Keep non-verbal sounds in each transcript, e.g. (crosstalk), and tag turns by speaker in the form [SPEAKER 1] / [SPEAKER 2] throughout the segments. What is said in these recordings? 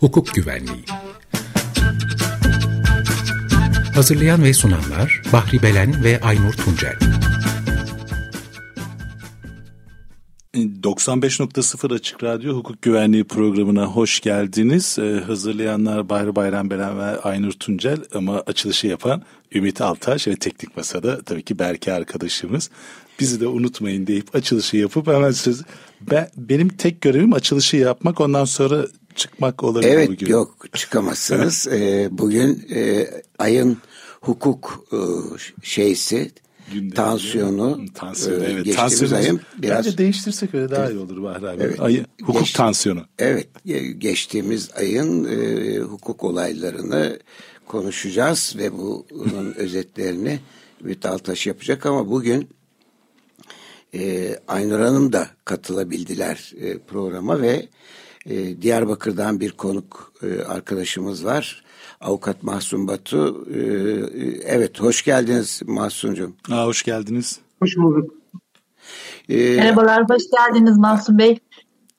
[SPEAKER 1] Hukuk Güvenliği Hazırlayan ve sunanlar Bahri Belen ve Aynur Tuncel
[SPEAKER 2] 95.0 Açık Radyo Hukuk Güvenliği programına hoş geldiniz. Ee, hazırlayanlar Bahri Bayram Belen ve Aynur Tuncel ama açılışı yapan Ümit Altaş ve Teknik Masa'da tabii ki Berke arkadaşımız. Bizi de unutmayın deyip açılışı yapıp hemen söz... Ben, benim tek görevim açılışı yapmak ondan sonra çıkmak olabilir
[SPEAKER 3] evet,
[SPEAKER 2] bugün.
[SPEAKER 3] Evet yok çıkamazsınız. (laughs) ee, bugün e, ayın hukuk e, şeysi Gündemde. tansiyonu,
[SPEAKER 2] tansiyonu e, evet. tansiyonu, ayın biraz... Bence değiştirsek öyle daha iyi olur Bahri abi. Evet. Ayı, hukuk Geç, tansiyonu.
[SPEAKER 3] Evet geçtiğimiz ayın e, hukuk olaylarını konuşacağız ve bunun (laughs) özetlerini Ümit Altaş yapacak ama bugün e, Aynur Hanım da katılabildiler e, programa ve e, Diyarbakır'dan bir konuk e, arkadaşımız var. Avukat Mahsun Batu. E, evet hoş geldiniz Mahsun'cum.
[SPEAKER 2] Aa, hoş geldiniz.
[SPEAKER 4] Hoş bulduk.
[SPEAKER 5] Ee, Merhabalar, hoş geldiniz Mahsun Bey.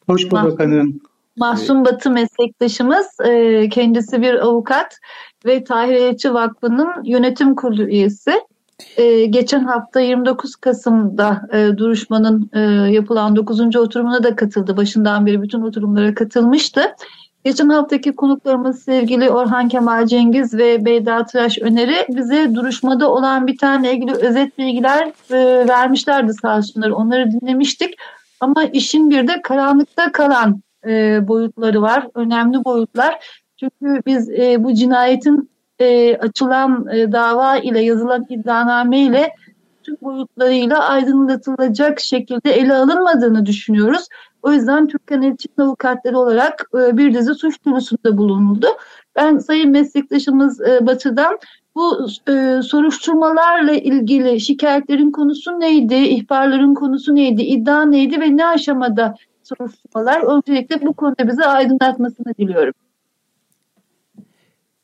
[SPEAKER 4] Hoş bulduk hanım.
[SPEAKER 5] Mahsun Batı meslektaşımız, e, kendisi bir avukat ve Tahir Elçi Vakfı'nın yönetim kurulu üyesi. E, geçen hafta 29 Kasım'da e, duruşmanın e, yapılan 9. oturumuna da katıldı. Başından beri bütün oturumlara katılmıştı. Geçen haftaki konuklarımız sevgili Orhan Kemal Cengiz ve Beyda Tıraş Öneri bize duruşmada olan bir tane ilgili özet bilgiler e, vermişlerdi sağ olsunlar. Onları dinlemiştik. Ama işin bir de karanlıkta kalan boyutları var. Önemli boyutlar. Çünkü biz e, bu cinayetin e, açılan e, dava ile yazılan iddianame ile tüm boyutlarıyla aydınlatılacak şekilde ele alınmadığını düşünüyoruz. O yüzden Türkan İlçin avukatları olarak e, bir dizi suç duyurusunda bulunuldu. Ben sayın meslektaşımız e, Batı'dan bu e, soruşturmalarla ilgili şikayetlerin konusu neydi, ihbarların konusu neydi, iddia neydi ve ne aşamada soruşturmalar? Öncelikle bu konuda bize aydınlatmasını diliyorum.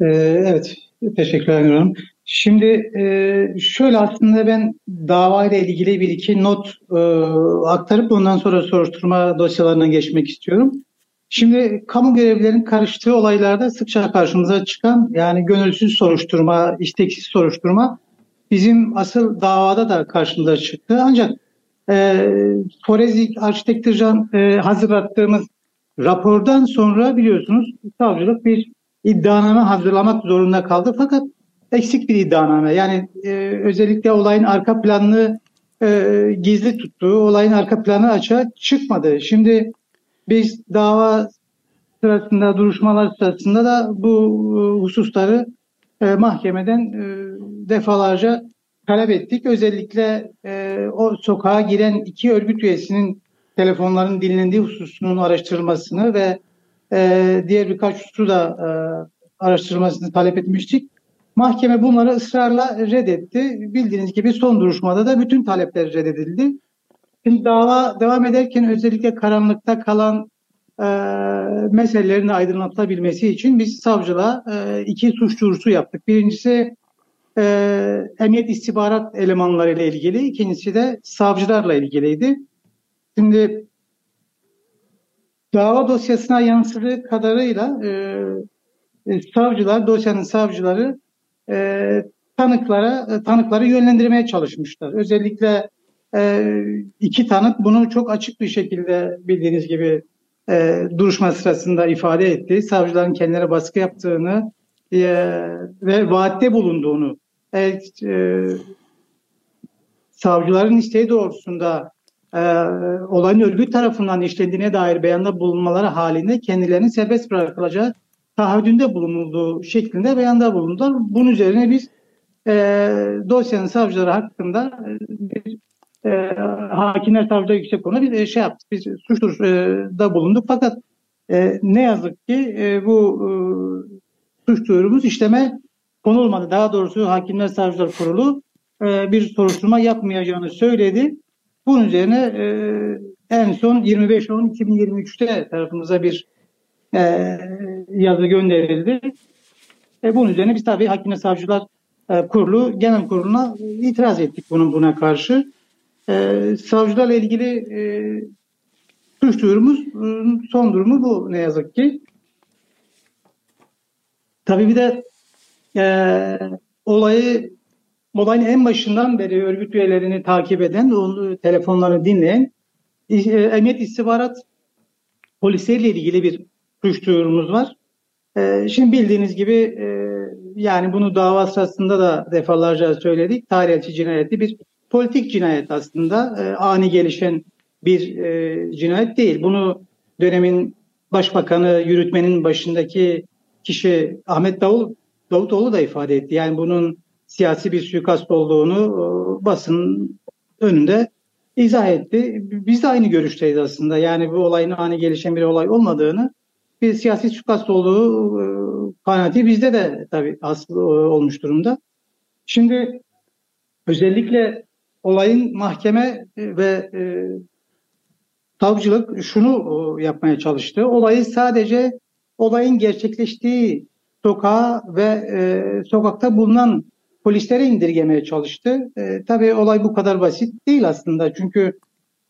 [SPEAKER 4] Ee, evet, teşekkür ederim. Şimdi e, şöyle aslında ben davayla ilgili bir iki not e, aktarıp ondan sonra soruşturma dosyalarına geçmek istiyorum. Şimdi kamu görevlilerinin karıştığı olaylarda sıkça karşımıza çıkan yani gönülsüz soruşturma, isteksiz soruşturma bizim asıl davada da karşımıza çıktı. Ancak e, Forenzik Arşitektürcan e, hazırlattığımız rapordan sonra biliyorsunuz savcılık bir iddianame hazırlamak zorunda kaldı. Fakat eksik bir iddianame. Yani e, özellikle olayın arka planını e, gizli tuttuğu, olayın arka planı açığa çıkmadı. Şimdi biz dava sırasında, duruşmalar sırasında da bu e, hususları e, mahkemeden e, defalarca talep ettik. Özellikle e, o sokağa giren iki örgüt üyesinin telefonların dinlendiği hususunun araştırılmasını ve e, diğer birkaç hususu da e, araştırılmasını talep etmiştik. Mahkeme bunları ısrarla reddetti. Bildiğiniz gibi son duruşmada da bütün talepler reddedildi. Şimdi dava devam ederken özellikle karanlıkta kalan e, meselelerin aydınlatılabilmesi için biz savcılığa e, iki suç duyurusu yaptık. Birincisi e, emniyet istihbarat elemanları ile ilgili, ikincisi de savcılarla ilgiliydi. Şimdi dava dosyasına yansıdığı kadarıyla e, e savcılar, dosyanın savcıları e, tanıklara e, tanıkları yönlendirmeye çalışmışlar. Özellikle e, iki tanık bunu çok açık bir şekilde bildiğiniz gibi e, duruşma sırasında ifade etti. Savcıların kendilerine baskı yaptığını e, ve vaatte bulunduğunu e, e, savcıların isteği doğrultusunda e, olayın örgüt tarafından işlendiğine dair beyanda bulunmaları halinde kendilerinin serbest bırakılacağı taahhüdünde bulunulduğu şeklinde beyanda bulundular. Bunun üzerine biz e, dosyanın savcıları hakkında e, bir e, hakimler savcılar yüksek konuda bir şey yaptık. Biz suç duyurusunda bulunduk. Fakat e, ne yazık ki e, bu e, suç duyurumuz işleme konulmadı. Daha doğrusu Hakimler Savcılar Kurulu e, bir soruşturma yapmayacağını söyledi. Bunun üzerine e, en son 25-10-2023'te tarafımıza bir e, yazı gönderildi. E, bunun üzerine biz tabii Hakimler Savcılar e, Kurulu Genel Kurulu'na itiraz ettik bunun buna karşı. E, savcılarla ilgili e, suç duyurumuz son durumu bu ne yazık ki. tabii bir de e, olayı olayın en başından beri örgüt üyelerini takip eden, onu, telefonlarını dinleyen e, Emniyet İstihbarat Polisiyle ilgili bir suç duyurumuz var. E, şimdi bildiğiniz gibi e, yani bunu dava sırasında da defalarca söyledik. Tarihçi cinayeti bir politik cinayet aslında. E, ani gelişen bir e, cinayet değil. Bunu dönemin başbakanı yürütmenin başındaki kişi Ahmet Davul, Davutoğlu da ifade etti. Yani bunun siyasi bir suikast olduğunu e, basın önünde izah etti. Biz de aynı görüşteyiz aslında. Yani bu olayın ani gelişen bir olay olmadığını bir siyasi suikast olduğu e, kanaati bizde de tabii asıl e, olmuş durumda. Şimdi özellikle olayın mahkeme ve e, savcılık şunu yapmaya çalıştı. Olayı sadece olayın gerçekleştiği sokağa ve e, sokakta bulunan polislere indirgemeye çalıştı. E, tabii olay bu kadar basit değil aslında. Çünkü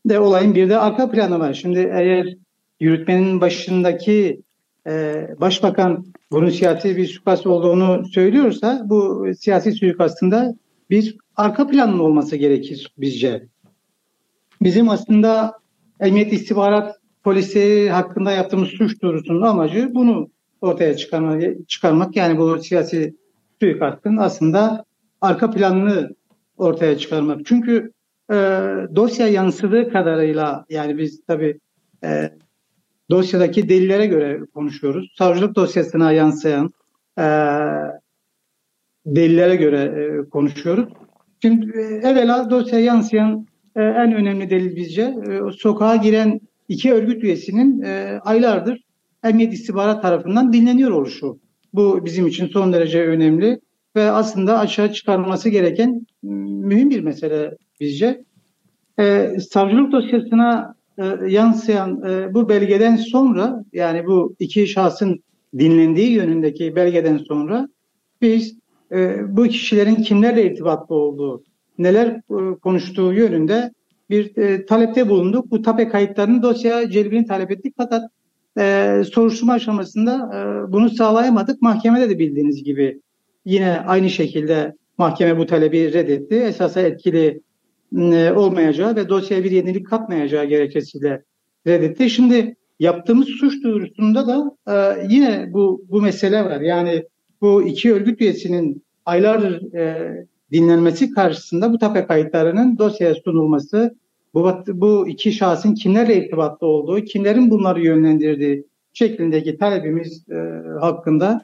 [SPEAKER 4] de olayın bir de arka planı var. Şimdi eğer yürütmenin başındaki e, başbakan bunun siyasi bir suikast olduğunu söylüyorsa bu siyasi suikastında bir arka planın olması gerekir bizce. Bizim aslında emniyet istihbarat polisi hakkında yaptığımız suç duyurusunun amacı bunu ortaya çıkarmak, çıkarmak yani bu siyasi suikastın aslında arka planını ortaya çıkarmak. Çünkü e, dosya yansıdığı kadarıyla yani biz tabii e, dosyadaki delillere göre konuşuyoruz. Savcılık dosyasına yansıyan e, delillere göre e, konuşuyoruz. Şimdi e, evvela dosyaya yansıyan e, en önemli delil bizce e, sokağa giren iki örgüt üyesinin e, aylardır emniyet istihbarat tarafından dinleniyor oluşu. Bu bizim için son derece önemli ve aslında aşağı çıkarılması gereken mühim bir mesele bizce. E, savcılık dosyasına e, yansıyan e, bu belgeden sonra yani bu iki şahsın dinlendiği yönündeki belgeden sonra biz e, bu kişilerin kimlerle irtibatlı olduğu, neler e, konuştuğu yönünde bir e, talepte bulunduk. Bu tape kayıtlarının dosyaya celbini talep ettik fakat e, soruşturma aşamasında e, bunu sağlayamadık. Mahkemede de bildiğiniz gibi yine aynı şekilde mahkeme bu talebi reddetti. Esasa etkili e, olmayacağı ve dosyaya bir yenilik katmayacağı gerekçesiyle reddetti. Şimdi yaptığımız suç duyurusunda da e, yine bu bu mesele var. Yani bu iki örgüt üyesinin aylardır e, dinlenmesi karşısında bu tape kayıtlarının dosyaya sunulması, bu, bu iki şahsın kimlerle irtibatlı olduğu, kimlerin bunları yönlendirdiği şeklindeki talebimiz e, hakkında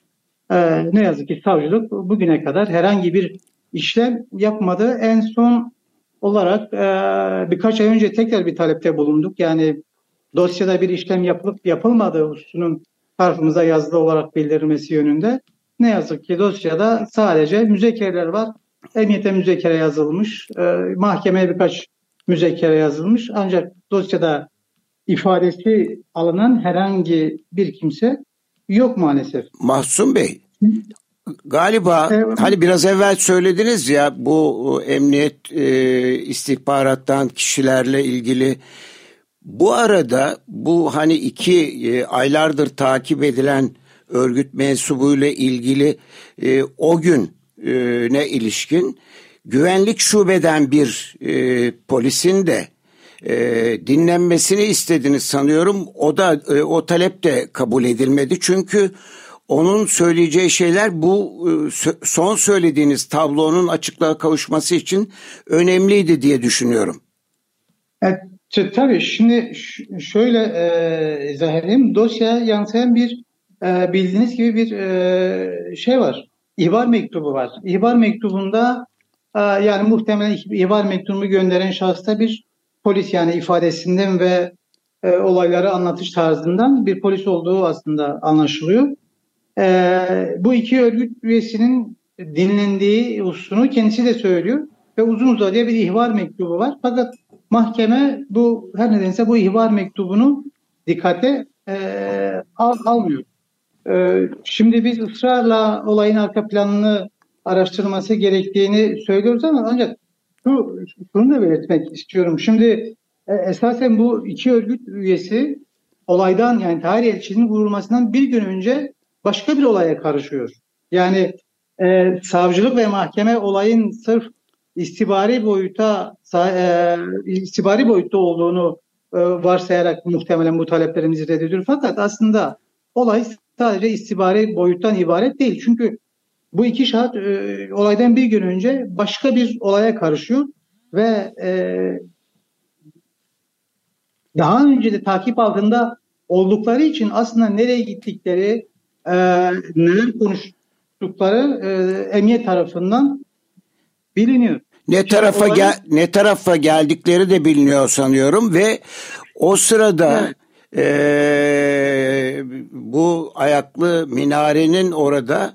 [SPEAKER 4] e, ne yazık ki savcılık bugüne kadar herhangi bir işlem yapmadı. En son olarak e, birkaç ay önce tekrar bir talepte bulunduk. Yani dosyada bir işlem yapılıp yapılmadığı hususunun tarafımıza yazılı olarak bildirilmesi yönünde. Ne yazık ki dosyada sadece müzekereler var. Emniyete müzekere yazılmış, e, mahkemeye birkaç müzekere yazılmış. Ancak dosyada ifadesi alınan herhangi bir kimse yok maalesef.
[SPEAKER 3] Mahsun Bey, Galiba evet. hani biraz evvel söylediniz ya bu emniyet e, istihbarattan kişilerle ilgili bu arada bu hani iki e, aylardır takip edilen örgüt mensubuyla ilgili e, o gün e, ne ilişkin güvenlik şubeden bir e, polisin de e, dinlenmesini istediniz sanıyorum. O da e, o talep de kabul edilmedi çünkü onun söyleyeceği şeyler bu e, son söylediğiniz tablonun açıklığa kavuşması için önemliydi diye düşünüyorum.
[SPEAKER 4] Evet, tabii şimdi şöyle e, izah edeyim. Dosyaya yansıyan bir e, bildiğiniz gibi bir e, şey var. İhbar mektubu var. İhbar mektubunda e, yani muhtemelen ihbar mektubu gönderen şahısta bir polis yani ifadesinden ve e, olayları anlatış tarzından bir polis olduğu aslında anlaşılıyor. E, bu iki örgüt üyesinin dinlendiği hususunu kendisi de söylüyor ve uzun uzadıya bir ihbar mektubu var. Fakat mahkeme bu her nedense bu ihbar mektubunu dikkate e, al, almıyor. E, şimdi biz ısrarla olayın arka planını araştırması gerektiğini söylüyoruz ama ancak şu, şunu da belirtmek istiyorum. Şimdi e, esasen bu iki örgüt üyesi olaydan yani tarih elçinin vurulmasından bir gün önce başka bir olaya karışıyor. Yani e, savcılık ve mahkeme olayın sırf istibari boyuta e, istibari boyutta olduğunu e, varsayarak muhtemelen bu taleplerimizi reddediyor. Fakat aslında olay sadece istibari boyuttan ibaret değil. Çünkü bu iki şahit e, olaydan bir gün önce başka bir olaya karışıyor ve e, daha önce de takip altında oldukları için aslında nereye gittikleri, e, neler konuştukları e, emniyet tarafından biliniyor.
[SPEAKER 3] Ne tarafa olay... gel ne tarafa geldikleri de biliniyor sanıyorum ve o sırada evet. e, bu ayaklı minarenin orada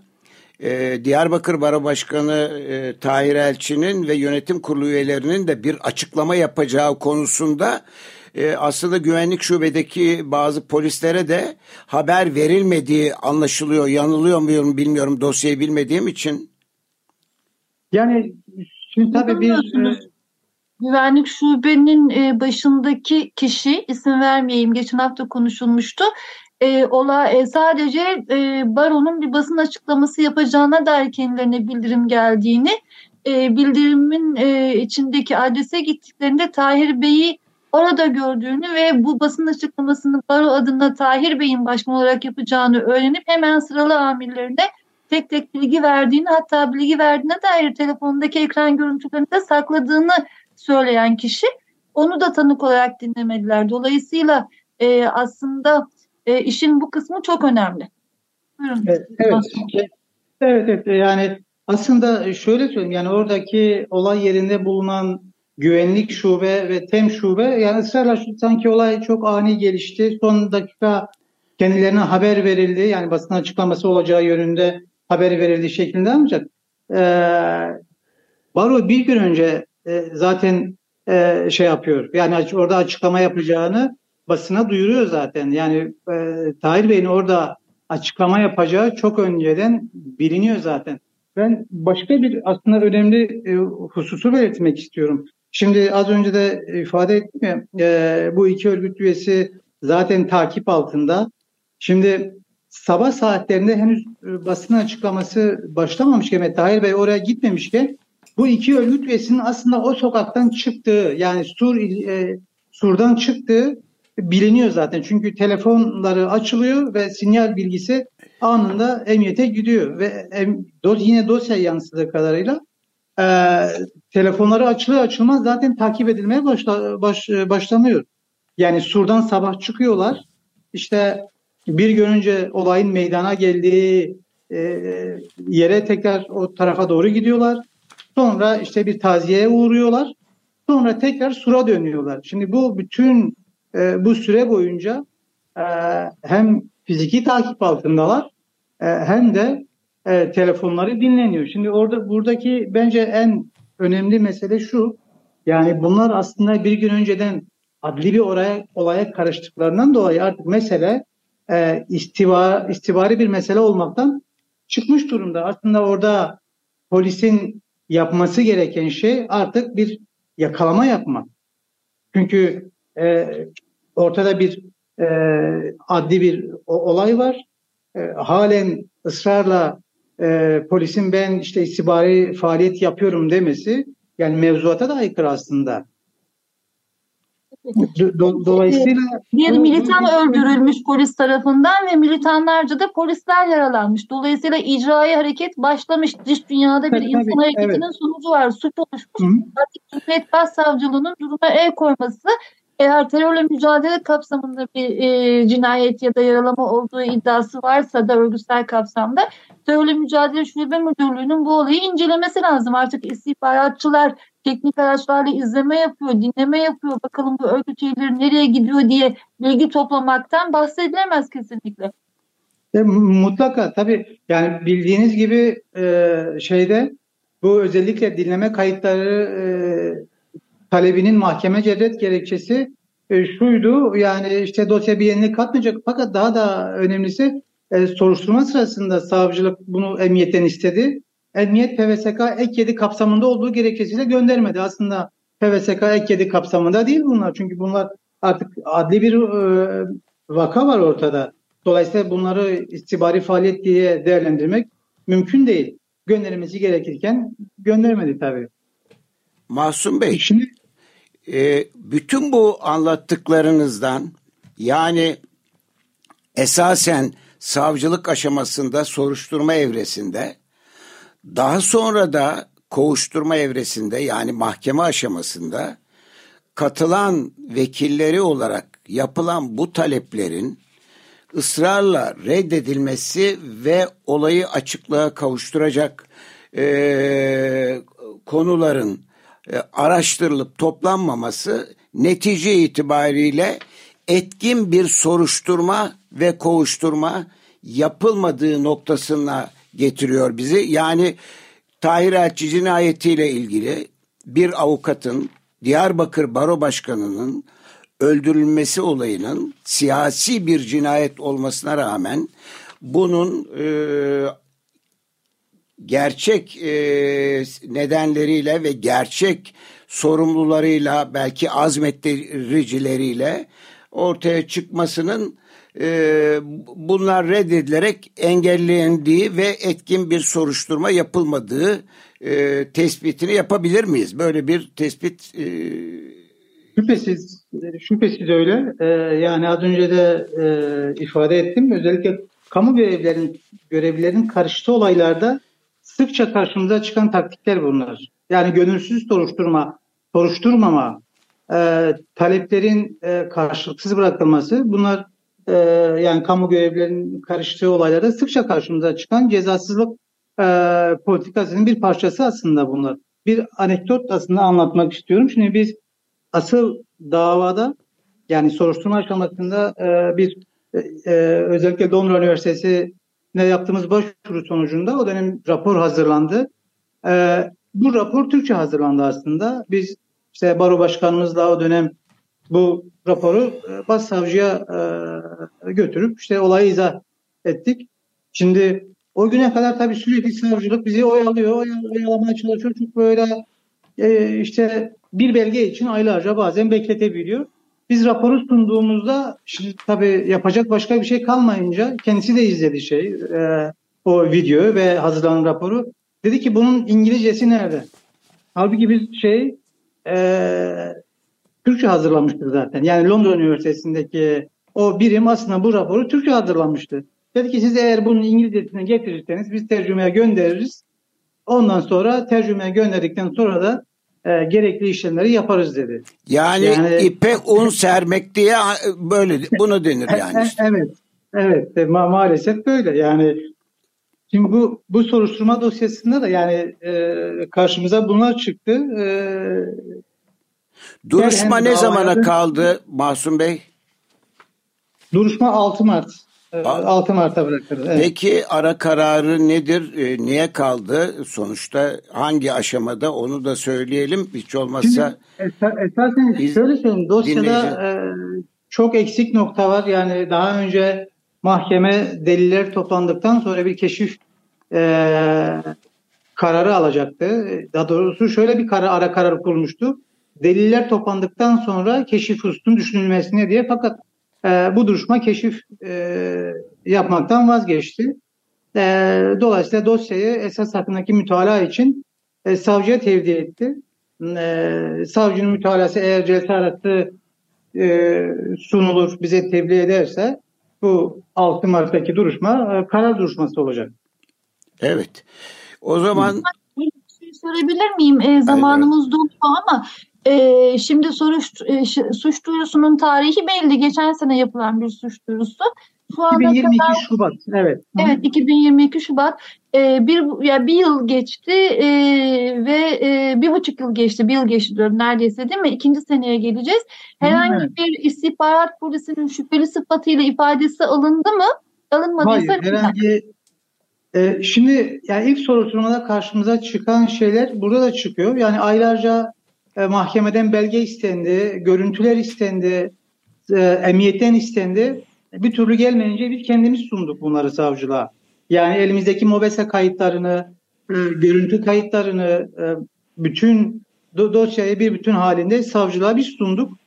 [SPEAKER 3] e, Diyarbakır Baro Başkanı e, Tahir Elçi'nin ve yönetim kurulu üyelerinin de bir açıklama yapacağı konusunda e, aslında güvenlik şubedeki bazı polislere de haber verilmediği anlaşılıyor. Yanılıyor muyum bilmiyorum dosyayı bilmediğim için.
[SPEAKER 4] Yani şimdi tabii bir
[SPEAKER 5] güvenlik şubenin e, başındaki kişi isim vermeyeyim geçen hafta konuşulmuştu. E, ola e, sadece e, baronun bir basın açıklaması yapacağına dair kendilerine bildirim geldiğini, e, bildirimin e, içindeki adrese gittiklerinde Tahir Bey'i orada gördüğünü ve bu basın açıklamasını baro adına Tahir Bey'in başkan olarak yapacağını öğrenip hemen sıralı amirlerine tek tek bilgi verdiğini hatta bilgi verdiğine dair telefondaki ekran görüntülerini de sakladığını söyleyen kişi onu da tanık olarak dinlemediler. Dolayısıyla e, aslında e, işin bu kısmı çok önemli.
[SPEAKER 4] Buyurun. Evet, evet. Evet, evet yani aslında şöyle söyleyeyim yani oradaki olay yerinde bulunan güvenlik şube ve tem şube yani ısrarla sanki olay çok ani gelişti. Son dakika kendilerine haber verildi. Yani basın açıklaması olacağı yönünde haber verildi şeklinde ancak e, Baro bir gün önce e, zaten e, şey yapıyor. Yani orada açıklama yapacağını basına duyuruyor zaten. Yani e, Tahir Bey'in orada açıklama yapacağı çok önceden biliniyor zaten. Ben başka bir aslında önemli e, hususu belirtmek istiyorum. Şimdi az önce de ifade ettim ya e, bu iki örgüt üyesi zaten takip altında. Şimdi sabah saatlerinde henüz e, basın açıklaması başlamamışken Tahir Bey oraya gitmemişken bu iki örgüt üyesinin aslında o sokaktan çıktığı yani Sur e, Sur'dan çıktığı biliniyor zaten. Çünkü telefonları açılıyor ve sinyal bilgisi anında emniyete gidiyor ve em, yine dosya yansıdığı kadarıyla e, telefonları açılır açılmaz zaten takip edilmeye başla, baş, başlanıyor. Yani Sur'dan sabah çıkıyorlar. İşte bir gün önce olayın meydana geldiği e, yere tekrar o tarafa doğru gidiyorlar. Sonra işte bir taziyeye uğruyorlar. Sonra tekrar Sur'a dönüyorlar. Şimdi bu bütün e, bu süre boyunca e, hem fiziki takip altındalar e, hem de e, telefonları dinleniyor. Şimdi orada buradaki bence en önemli mesele şu. Yani bunlar aslında bir gün önceden adli bir oraya, olaya karıştıklarından dolayı artık mesele e, istiva, istibari bir mesele olmaktan çıkmış durumda. Aslında orada polisin yapması gereken şey artık bir yakalama yapmak. Çünkü e, ortada bir e, adli bir olay var. E, halen ısrarla e, polisin ben işte istibari faaliyet yapıyorum demesi yani mevzuata da aykırı aslında.
[SPEAKER 5] Do- dolayısıyla bir militan öldürülmüş polis tarafından ve militanlarca da polisler yaralanmış. Dolayısıyla icraî hareket başlamış. Dış dünyada bir insan tabii, hareketinin evet. sonucu var. Suç oluşmuş. Hı-hı. Artık Cumhuriyet Başsavcılığının duruma el koyması eğer terörle mücadele kapsamında bir e, cinayet ya da yaralama olduğu iddiası varsa da örgütsel kapsamda terörle mücadele şube müdürlüğünün bu olayı incelemesi lazım. Artık istihbaratçılar teknik araçlarla izleme yapıyor, dinleme yapıyor. Bakalım bu örgüt üyeleri nereye gidiyor diye bilgi toplamaktan bahsedilemez kesinlikle.
[SPEAKER 4] E, mutlaka tabii yani bildiğiniz gibi e, şeyde bu özellikle dinleme kayıtları e, talebinin mahkeme cedret gerekçesi e, şuydu yani işte dosya bir yenilik katmayacak fakat daha da önemlisi e, soruşturma sırasında savcılık bunu emniyetten istedi. Emniyet PVSK ek 7 kapsamında olduğu gerekçesiyle göndermedi. Aslında PVSK ek 7 kapsamında değil bunlar. Çünkü bunlar artık adli bir e, vaka var ortada. Dolayısıyla bunları istibari faaliyet diye değerlendirmek mümkün değil. Göndermesi gerekirken göndermedi tabii.
[SPEAKER 3] Masum Bey, Şimdi, e, bütün bu anlattıklarınızdan yani esasen savcılık aşamasında, soruşturma evresinde, daha sonra da kovuşturma evresinde yani mahkeme aşamasında katılan vekilleri olarak yapılan bu taleplerin ısrarla reddedilmesi ve olayı açıklığa kavuşturacak e, konuların araştırılıp toplanmaması netice itibariyle etkin bir soruşturma ve kovuşturma yapılmadığı noktasına getiriyor bizi. Yani Tahir Elçi cinayetiyle ilgili bir avukatın Diyarbakır Baro Başkanı'nın öldürülmesi olayının siyasi bir cinayet olmasına rağmen bunun e, gerçek e, nedenleriyle ve gerçek sorumlularıyla belki azmettiricileriyle ortaya çıkmasının e, bunlar reddedilerek engellendiği ve etkin bir soruşturma yapılmadığı e, tespitini yapabilir miyiz? Böyle bir tespit e,
[SPEAKER 4] Şüphesiz, şüphesiz öyle. Ee, yani az önce de e, ifade ettim. Özellikle kamu görevlerin görevlilerin karıştığı olaylarda sıkça karşımıza çıkan taktikler bunlar. Yani gönülsüz soruşturma, soruşturmama, e, taleplerin e, karşılıksız bırakılması bunlar e, yani kamu görevlilerinin karıştığı olaylarda sıkça karşımıza çıkan cezasızlık e, politikasının bir parçası aslında bunlar. Bir anekdot aslında anlatmak istiyorum. Şimdi biz asıl davada yani soruşturma aşamasında e, bir e, e, özellikle Londra Üniversitesi yaptığımız başvuru sonucunda o dönem rapor hazırlandı. E, bu rapor Türkçe hazırlandı aslında. Biz işte baro başkanımızla o dönem bu raporu e, başsavcıya e, götürüp işte olayı izah ettik. Şimdi o güne kadar tabii sürekli savcılık bizi oyalıyor, oyalamaya çalışıyor. Çok böyle e, işte bir belge için aylarca bazen bekletebiliyor. Biz raporu sunduğumuzda şimdi tabii yapacak başka bir şey kalmayınca kendisi de izledi şey e, o videoyu ve hazırlanan raporu. Dedi ki bunun İngilizcesi nerede? Halbuki biz şey e, Türkçe hazırlamıştık zaten. Yani Londra Üniversitesi'ndeki o birim aslında bu raporu Türkçe hazırlamıştı. Dedi ki siz eğer bunun İngilizcesini getirirseniz biz tercümeye göndeririz. Ondan sonra tercümeye gönderdikten sonra da e, gerekli işlemleri yaparız dedi.
[SPEAKER 3] Yani, yani ipe un sermek diye böyle bunu denir yani. (laughs)
[SPEAKER 4] Işte. evet. Evet e, ma maalesef böyle. Yani şimdi bu bu soruşturma dosyasında da yani e, karşımıza bunlar çıktı. E,
[SPEAKER 3] Duruşma ne zamana kaldı Masum Bey?
[SPEAKER 4] Duruşma 6 Mart. 6 Mart'a bırakırız.
[SPEAKER 3] Evet. Peki ara kararı nedir? E, niye kaldı? Sonuçta hangi aşamada onu da söyleyelim. Hiç olmazsa
[SPEAKER 4] Şimdi, esasen biz, şöyle söyleyeyim. Dosyada e, çok eksik nokta var. Yani daha önce mahkeme deliller toplandıktan sonra bir keşif e, kararı alacaktı. Daha doğrusu şöyle bir karar, ara karar kurmuştu. Deliller toplandıktan sonra keşif hususun düşünülmesine diye fakat e, bu duruşma keşif e, yapmaktan vazgeçti. E, dolayısıyla dosyayı esas hakkındaki mütalaa için e, savcıya tevdi etti. E, savcının mütalası eğer cesaretli e, sunulur, bize tebliğ ederse bu 6 Mart'taki duruşma e, karar duruşması olacak.
[SPEAKER 3] Evet. O zaman
[SPEAKER 5] bir şey sorabilir miyim? E, zamanımız doluyor ama e, şimdi soruş, e, suç duyurusunun tarihi belli. Geçen sene yapılan bir suç duyurusu.
[SPEAKER 4] Şu anda 2022 kadar, Şubat. Evet.
[SPEAKER 5] Evet 2022 Şubat. E, bir ya bir yıl geçti e, ve e, bir buçuk yıl geçti. Bir yıl geçti diyorum neredeyse değil mi? İkinci seneye geleceğiz. Herhangi evet. bir istihbarat polisinin şüpheli sıfatıyla ifadesi alındı mı? Alınmadıysa
[SPEAKER 4] Hayır, herhangi e, şimdi yani ilk soruşturmada karşımıza çıkan şeyler burada da çıkıyor. Yani aylarca e, mahkemeden belge istendi, görüntüler istendi, e, emniyetten istendi. Bir türlü gelmeyince biz kendimiz sunduk bunları savcılığa. Yani elimizdeki MOBESE kayıtlarını, e, görüntü kayıtlarını, e, bütün do- dosyayı bir bütün halinde savcılığa biz sunduk.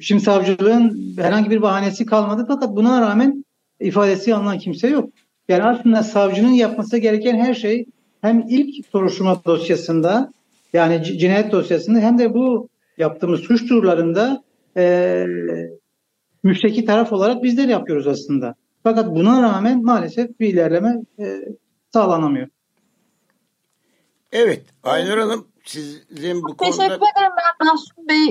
[SPEAKER 4] Şimdi savcılığın herhangi bir bahanesi kalmadı fakat buna rağmen ifadesi alınan kimse yok. Yani aslında savcının yapması gereken her şey hem ilk soruşturma dosyasında yani cinayet dosyasında hem de bu yaptığımız suç duyurularında e, müşteki taraf olarak bizler yapıyoruz aslında. Fakat buna rağmen maalesef bir ilerleme e, sağlanamıyor.
[SPEAKER 3] Evet Aynur Hanım sizin bu
[SPEAKER 5] Teşekkür
[SPEAKER 3] konuda...
[SPEAKER 5] ederim ben Mahsun Bey.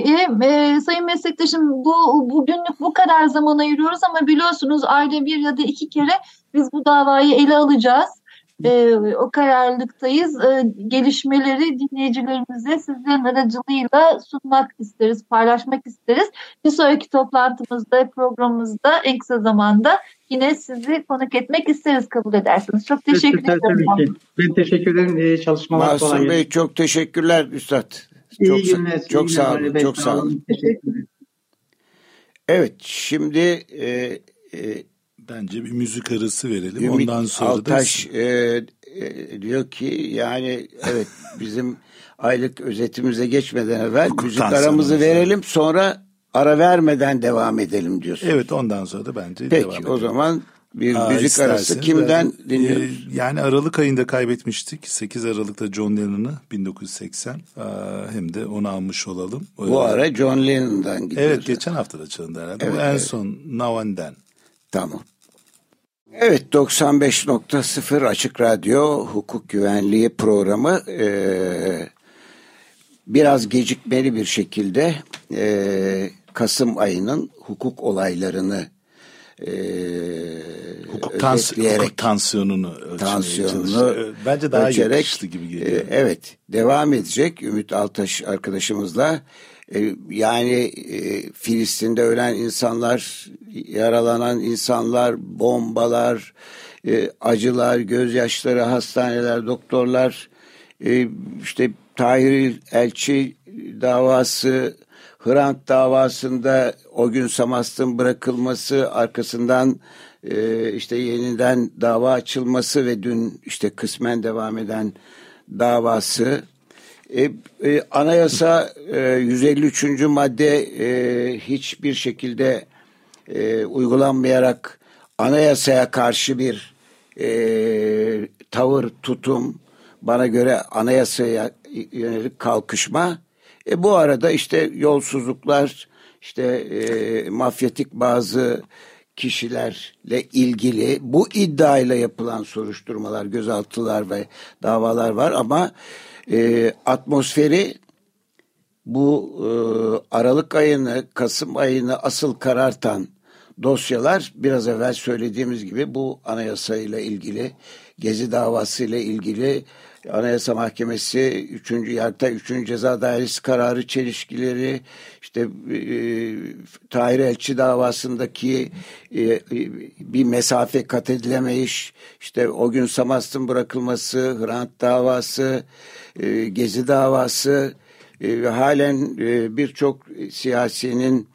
[SPEAKER 5] E, sayın meslektaşım bu bugünlük bu kadar zaman ayırıyoruz ama biliyorsunuz ayda bir ya da iki kere biz bu davayı ele alacağız e, o kararlılıktayız. E, gelişmeleri dinleyicilerimize sizlerin aracılığıyla sunmak isteriz, paylaşmak isteriz. Bir sonraki toplantımızda, programımızda en kısa zamanda yine sizi konuk etmek isteriz kabul edersiniz. Çok teşekkür ederim.
[SPEAKER 4] Ben teşekkür ederim. İyi çalışmalar.
[SPEAKER 3] Mahsun Bey çok teşekkürler Üstad.
[SPEAKER 4] İyi
[SPEAKER 3] çok,
[SPEAKER 4] günler.
[SPEAKER 3] Çok
[SPEAKER 4] iyi
[SPEAKER 3] sağ
[SPEAKER 4] olun.
[SPEAKER 3] Çok sağ olun. Evet şimdi e, e,
[SPEAKER 2] Bence bir müzik arası verelim.
[SPEAKER 3] Ümit
[SPEAKER 2] Ondan sonra
[SPEAKER 3] Altaş
[SPEAKER 2] da...
[SPEAKER 3] e, e, diyor ki yani evet bizim aylık özetimize geçmeden evvel Hukuk müzik aramızı verelim sonra ara vermeden devam edelim diyorsun.
[SPEAKER 2] Evet ondan sonra da bence
[SPEAKER 3] Peki,
[SPEAKER 2] devam edelim.
[SPEAKER 3] o zaman bir Aa, müzik arası kimden ben, dinliyoruz?
[SPEAKER 2] E, yani Aralık ayında kaybetmiştik. 8 Aralık'ta John Lennon'ı 1980. Aa, hem de onu almış olalım.
[SPEAKER 3] Bu ara John Lennon'dan gidiyoruz.
[SPEAKER 2] Evet geçen hafta da çalındı herhalde. Evet, Bu en evet. son Now and Then.
[SPEAKER 3] Tamam. Evet 95.0 Açık Radyo Hukuk Güvenliği programı e, biraz gecikmeli bir şekilde e, Kasım ayının hukuk olaylarını e,
[SPEAKER 2] hukuk, tans hukuk tansiyonunu tansiyonunu bence daha ölçerek, yakıştı gibi geliyor. E,
[SPEAKER 3] evet devam edecek Ümit Altaş arkadaşımızla yani e, Filistin'de ölen insanlar, yaralanan insanlar, bombalar, e, acılar, gözyaşları, hastaneler, doktorlar, işte Tahir Elçi davası, Hrant davasında o gün Samast'ın bırakılması, arkasından işte yeniden dava açılması ve dün işte kısmen devam eden davası e, e, anayasa e, 153. madde e, hiçbir şekilde e, uygulanmayarak anayasaya karşı bir e, tavır, tutum, bana göre anayasaya yönelik kalkışma. E, bu arada işte yolsuzluklar, işte e, mafyatik bazı kişilerle ilgili bu iddiayla yapılan soruşturmalar, gözaltılar ve davalar var ama e, atmosferi bu e, Aralık ayını, Kasım ayını asıl karartan dosyalar biraz evvel söylediğimiz gibi bu anayasayla ilgili, Gezi davası ile ilgili Anayasa Mahkemesi 3. Yargıtay 3. Ceza Dairesi kararı çelişkileri işte e, Tahir Elçi davasındaki e, bir mesafe kat edilemeyiş işte o gün Samast'ın bırakılması Hrant davası e, Gezi davası e, halen e, birçok siyasinin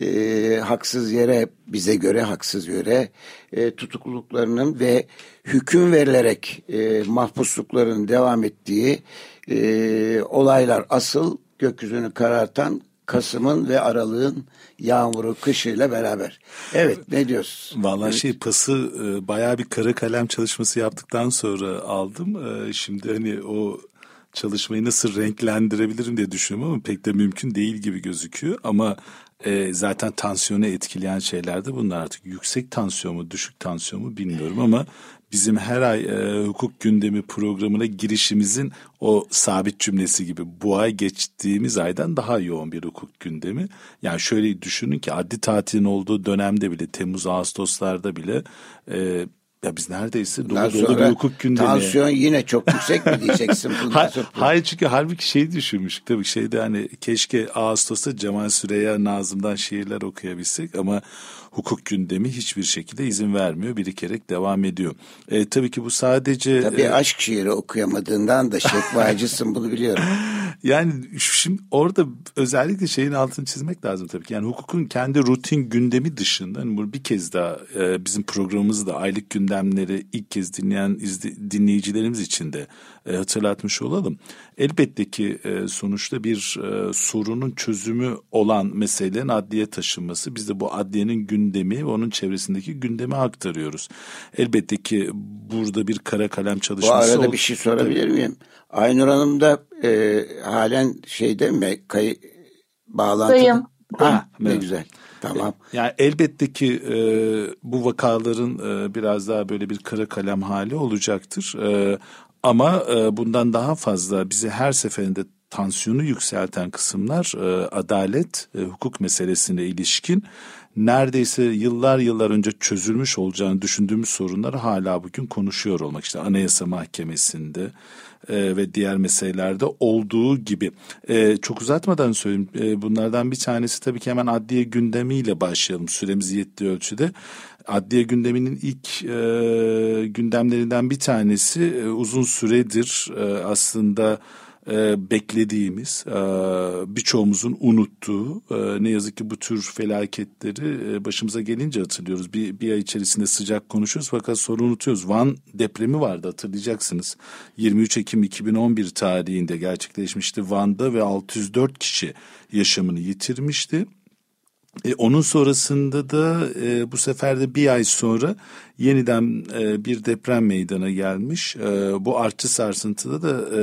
[SPEAKER 3] e, haksız yere bize göre haksız yere e, tutukluluklarının ve hüküm verilerek e, mahpuslukların devam ettiği e, olaylar asıl gökyüzünü karartan Kasım'ın ve Aralık'ın yağmuru, kışıyla beraber. Evet ne diyorsun?
[SPEAKER 2] Vallahi
[SPEAKER 3] evet.
[SPEAKER 2] şey pası e, bayağı bir kara kalem çalışması yaptıktan sonra aldım. E, şimdi hani o çalışmayı nasıl renklendirebilirim diye düşünüyorum ama pek de mümkün değil gibi gözüküyor. Ama e, zaten tansiyonu etkileyen şeyler de bunlar artık yüksek tansiyon mu düşük tansiyon mu bilmiyorum ama bizim her ay e, hukuk gündemi programına girişimizin o sabit cümlesi gibi bu ay geçtiğimiz aydan daha yoğun bir hukuk gündemi. Yani şöyle düşünün ki adli tatilin olduğu dönemde bile Temmuz Ağustoslarda bile e, ya biz neredeyse dolu dolu bir hukuk gündemi.
[SPEAKER 3] Tansiyon yine çok yüksek mi diyeceksin? (laughs)
[SPEAKER 2] ha, hayır çünkü halbuki şey düşünmüştük tabii şeyde hani keşke Ağustos'ta Cemal Süreya Nazım'dan şiirler okuyabilsek ama hukuk gündemi hiçbir şekilde izin vermiyor. Birikerek devam ediyor. E, tabii ki bu sadece...
[SPEAKER 3] Tabii e, aşk şiiri okuyamadığından da şekvacısın (laughs) bunu biliyorum.
[SPEAKER 2] Yani şimdi orada özellikle şeyin altını çizmek lazım tabii ki. Yani hukukun kendi rutin gündemi dışında hani bunu bir kez daha e, bizim programımızda aylık gündemleri ilk kez dinleyen izle, dinleyicilerimiz için de e, hatırlatmış olalım. Elbette ki e, sonuçta bir e, sorunun çözümü olan meselelerin adliye taşınması. Biz de bu adliyenin gündemi ve onun çevresindeki gündemi aktarıyoruz. Elbette ki burada bir kara kalem çalışması...
[SPEAKER 3] Bu arada bir şey sorabilir miyim? Aynur Hanım da e, halen şeyde mi? Kay, bağlantıda.
[SPEAKER 5] Sayım.
[SPEAKER 3] Ha, ne güzel. Tamam.
[SPEAKER 2] Yani elbette ki e, bu vakaların e, biraz daha böyle bir kara kalem hali olacaktır. E, ama e, bundan daha fazla bizi her seferinde tansiyonu yükselten kısımlar e, adalet, e, hukuk meselesine ilişkin neredeyse yıllar yıllar önce çözülmüş olacağını düşündüğümüz sorunları hala bugün konuşuyor olmak. işte Anayasa Mahkemesi'nde e, ve diğer meselelerde olduğu gibi. E, çok uzatmadan söyleyeyim e, bunlardan bir tanesi tabii ki hemen adliye gündemiyle başlayalım süremiz yettiği ölçüde. Adliye gündeminin ilk gündemlerinden bir tanesi uzun süredir aslında e, beklediğimiz, e, birçoğumuzun unuttuğu, e, ne yazık ki bu tür felaketleri e, başımıza gelince hatırlıyoruz. Bir, bir ay içerisinde sıcak konuşuyoruz fakat sonra unutuyoruz. Van depremi vardı hatırlayacaksınız. 23 Ekim 2011 tarihinde gerçekleşmişti Van'da ve 604 kişi yaşamını yitirmişti. E, onun sonrasında da e, bu sefer de bir ay sonra yeniden e, bir deprem meydana gelmiş. E, bu artçı sarsıntıda da e,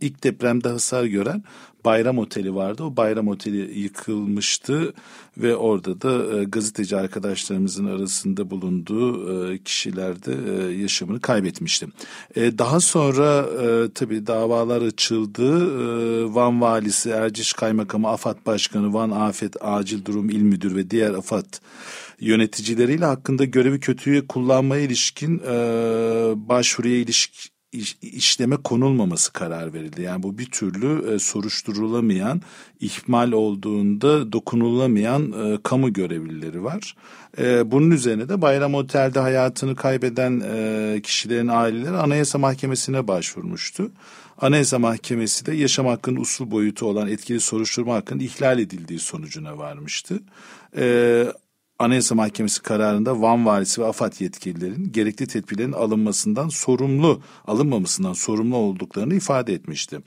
[SPEAKER 2] ilk depremde hasar gören Bayram Oteli vardı. O Bayram Oteli yıkılmıştı ve orada da e, gazeteci arkadaşlarımızın arasında bulunduğu e, kişiler de e, yaşamını kaybetmişti. E, daha sonra e, tabii davalar açıldı. E, Van Valisi, Erciş Kaymakamı, AFAD Başkanı, Van Afet Acil Durum İl Müdür ve diğer AFAD yöneticileriyle hakkında görevi kötüye kullanmaya ilişkin e, başvuruya ilişkin işleme konulmaması karar verildi. Yani bu bir türlü e, soruşturulamayan, ihmal olduğunda dokunulamayan e, kamu görevlileri var. E, bunun üzerine de Bayram Otel'de hayatını kaybeden kişilerin aileleri Anayasa Mahkemesi'ne başvurmuştu. Anayasa Mahkemesi de yaşam hakkının usul boyutu olan etkili soruşturma hakkının ihlal edildiği sonucuna varmıştı. Anayasa Mahkemesi kararında Van valisi ve AFAD yetkililerin gerekli tedbirlerin alınmasından sorumlu, alınmamasından sorumlu olduklarını ifade etmişti.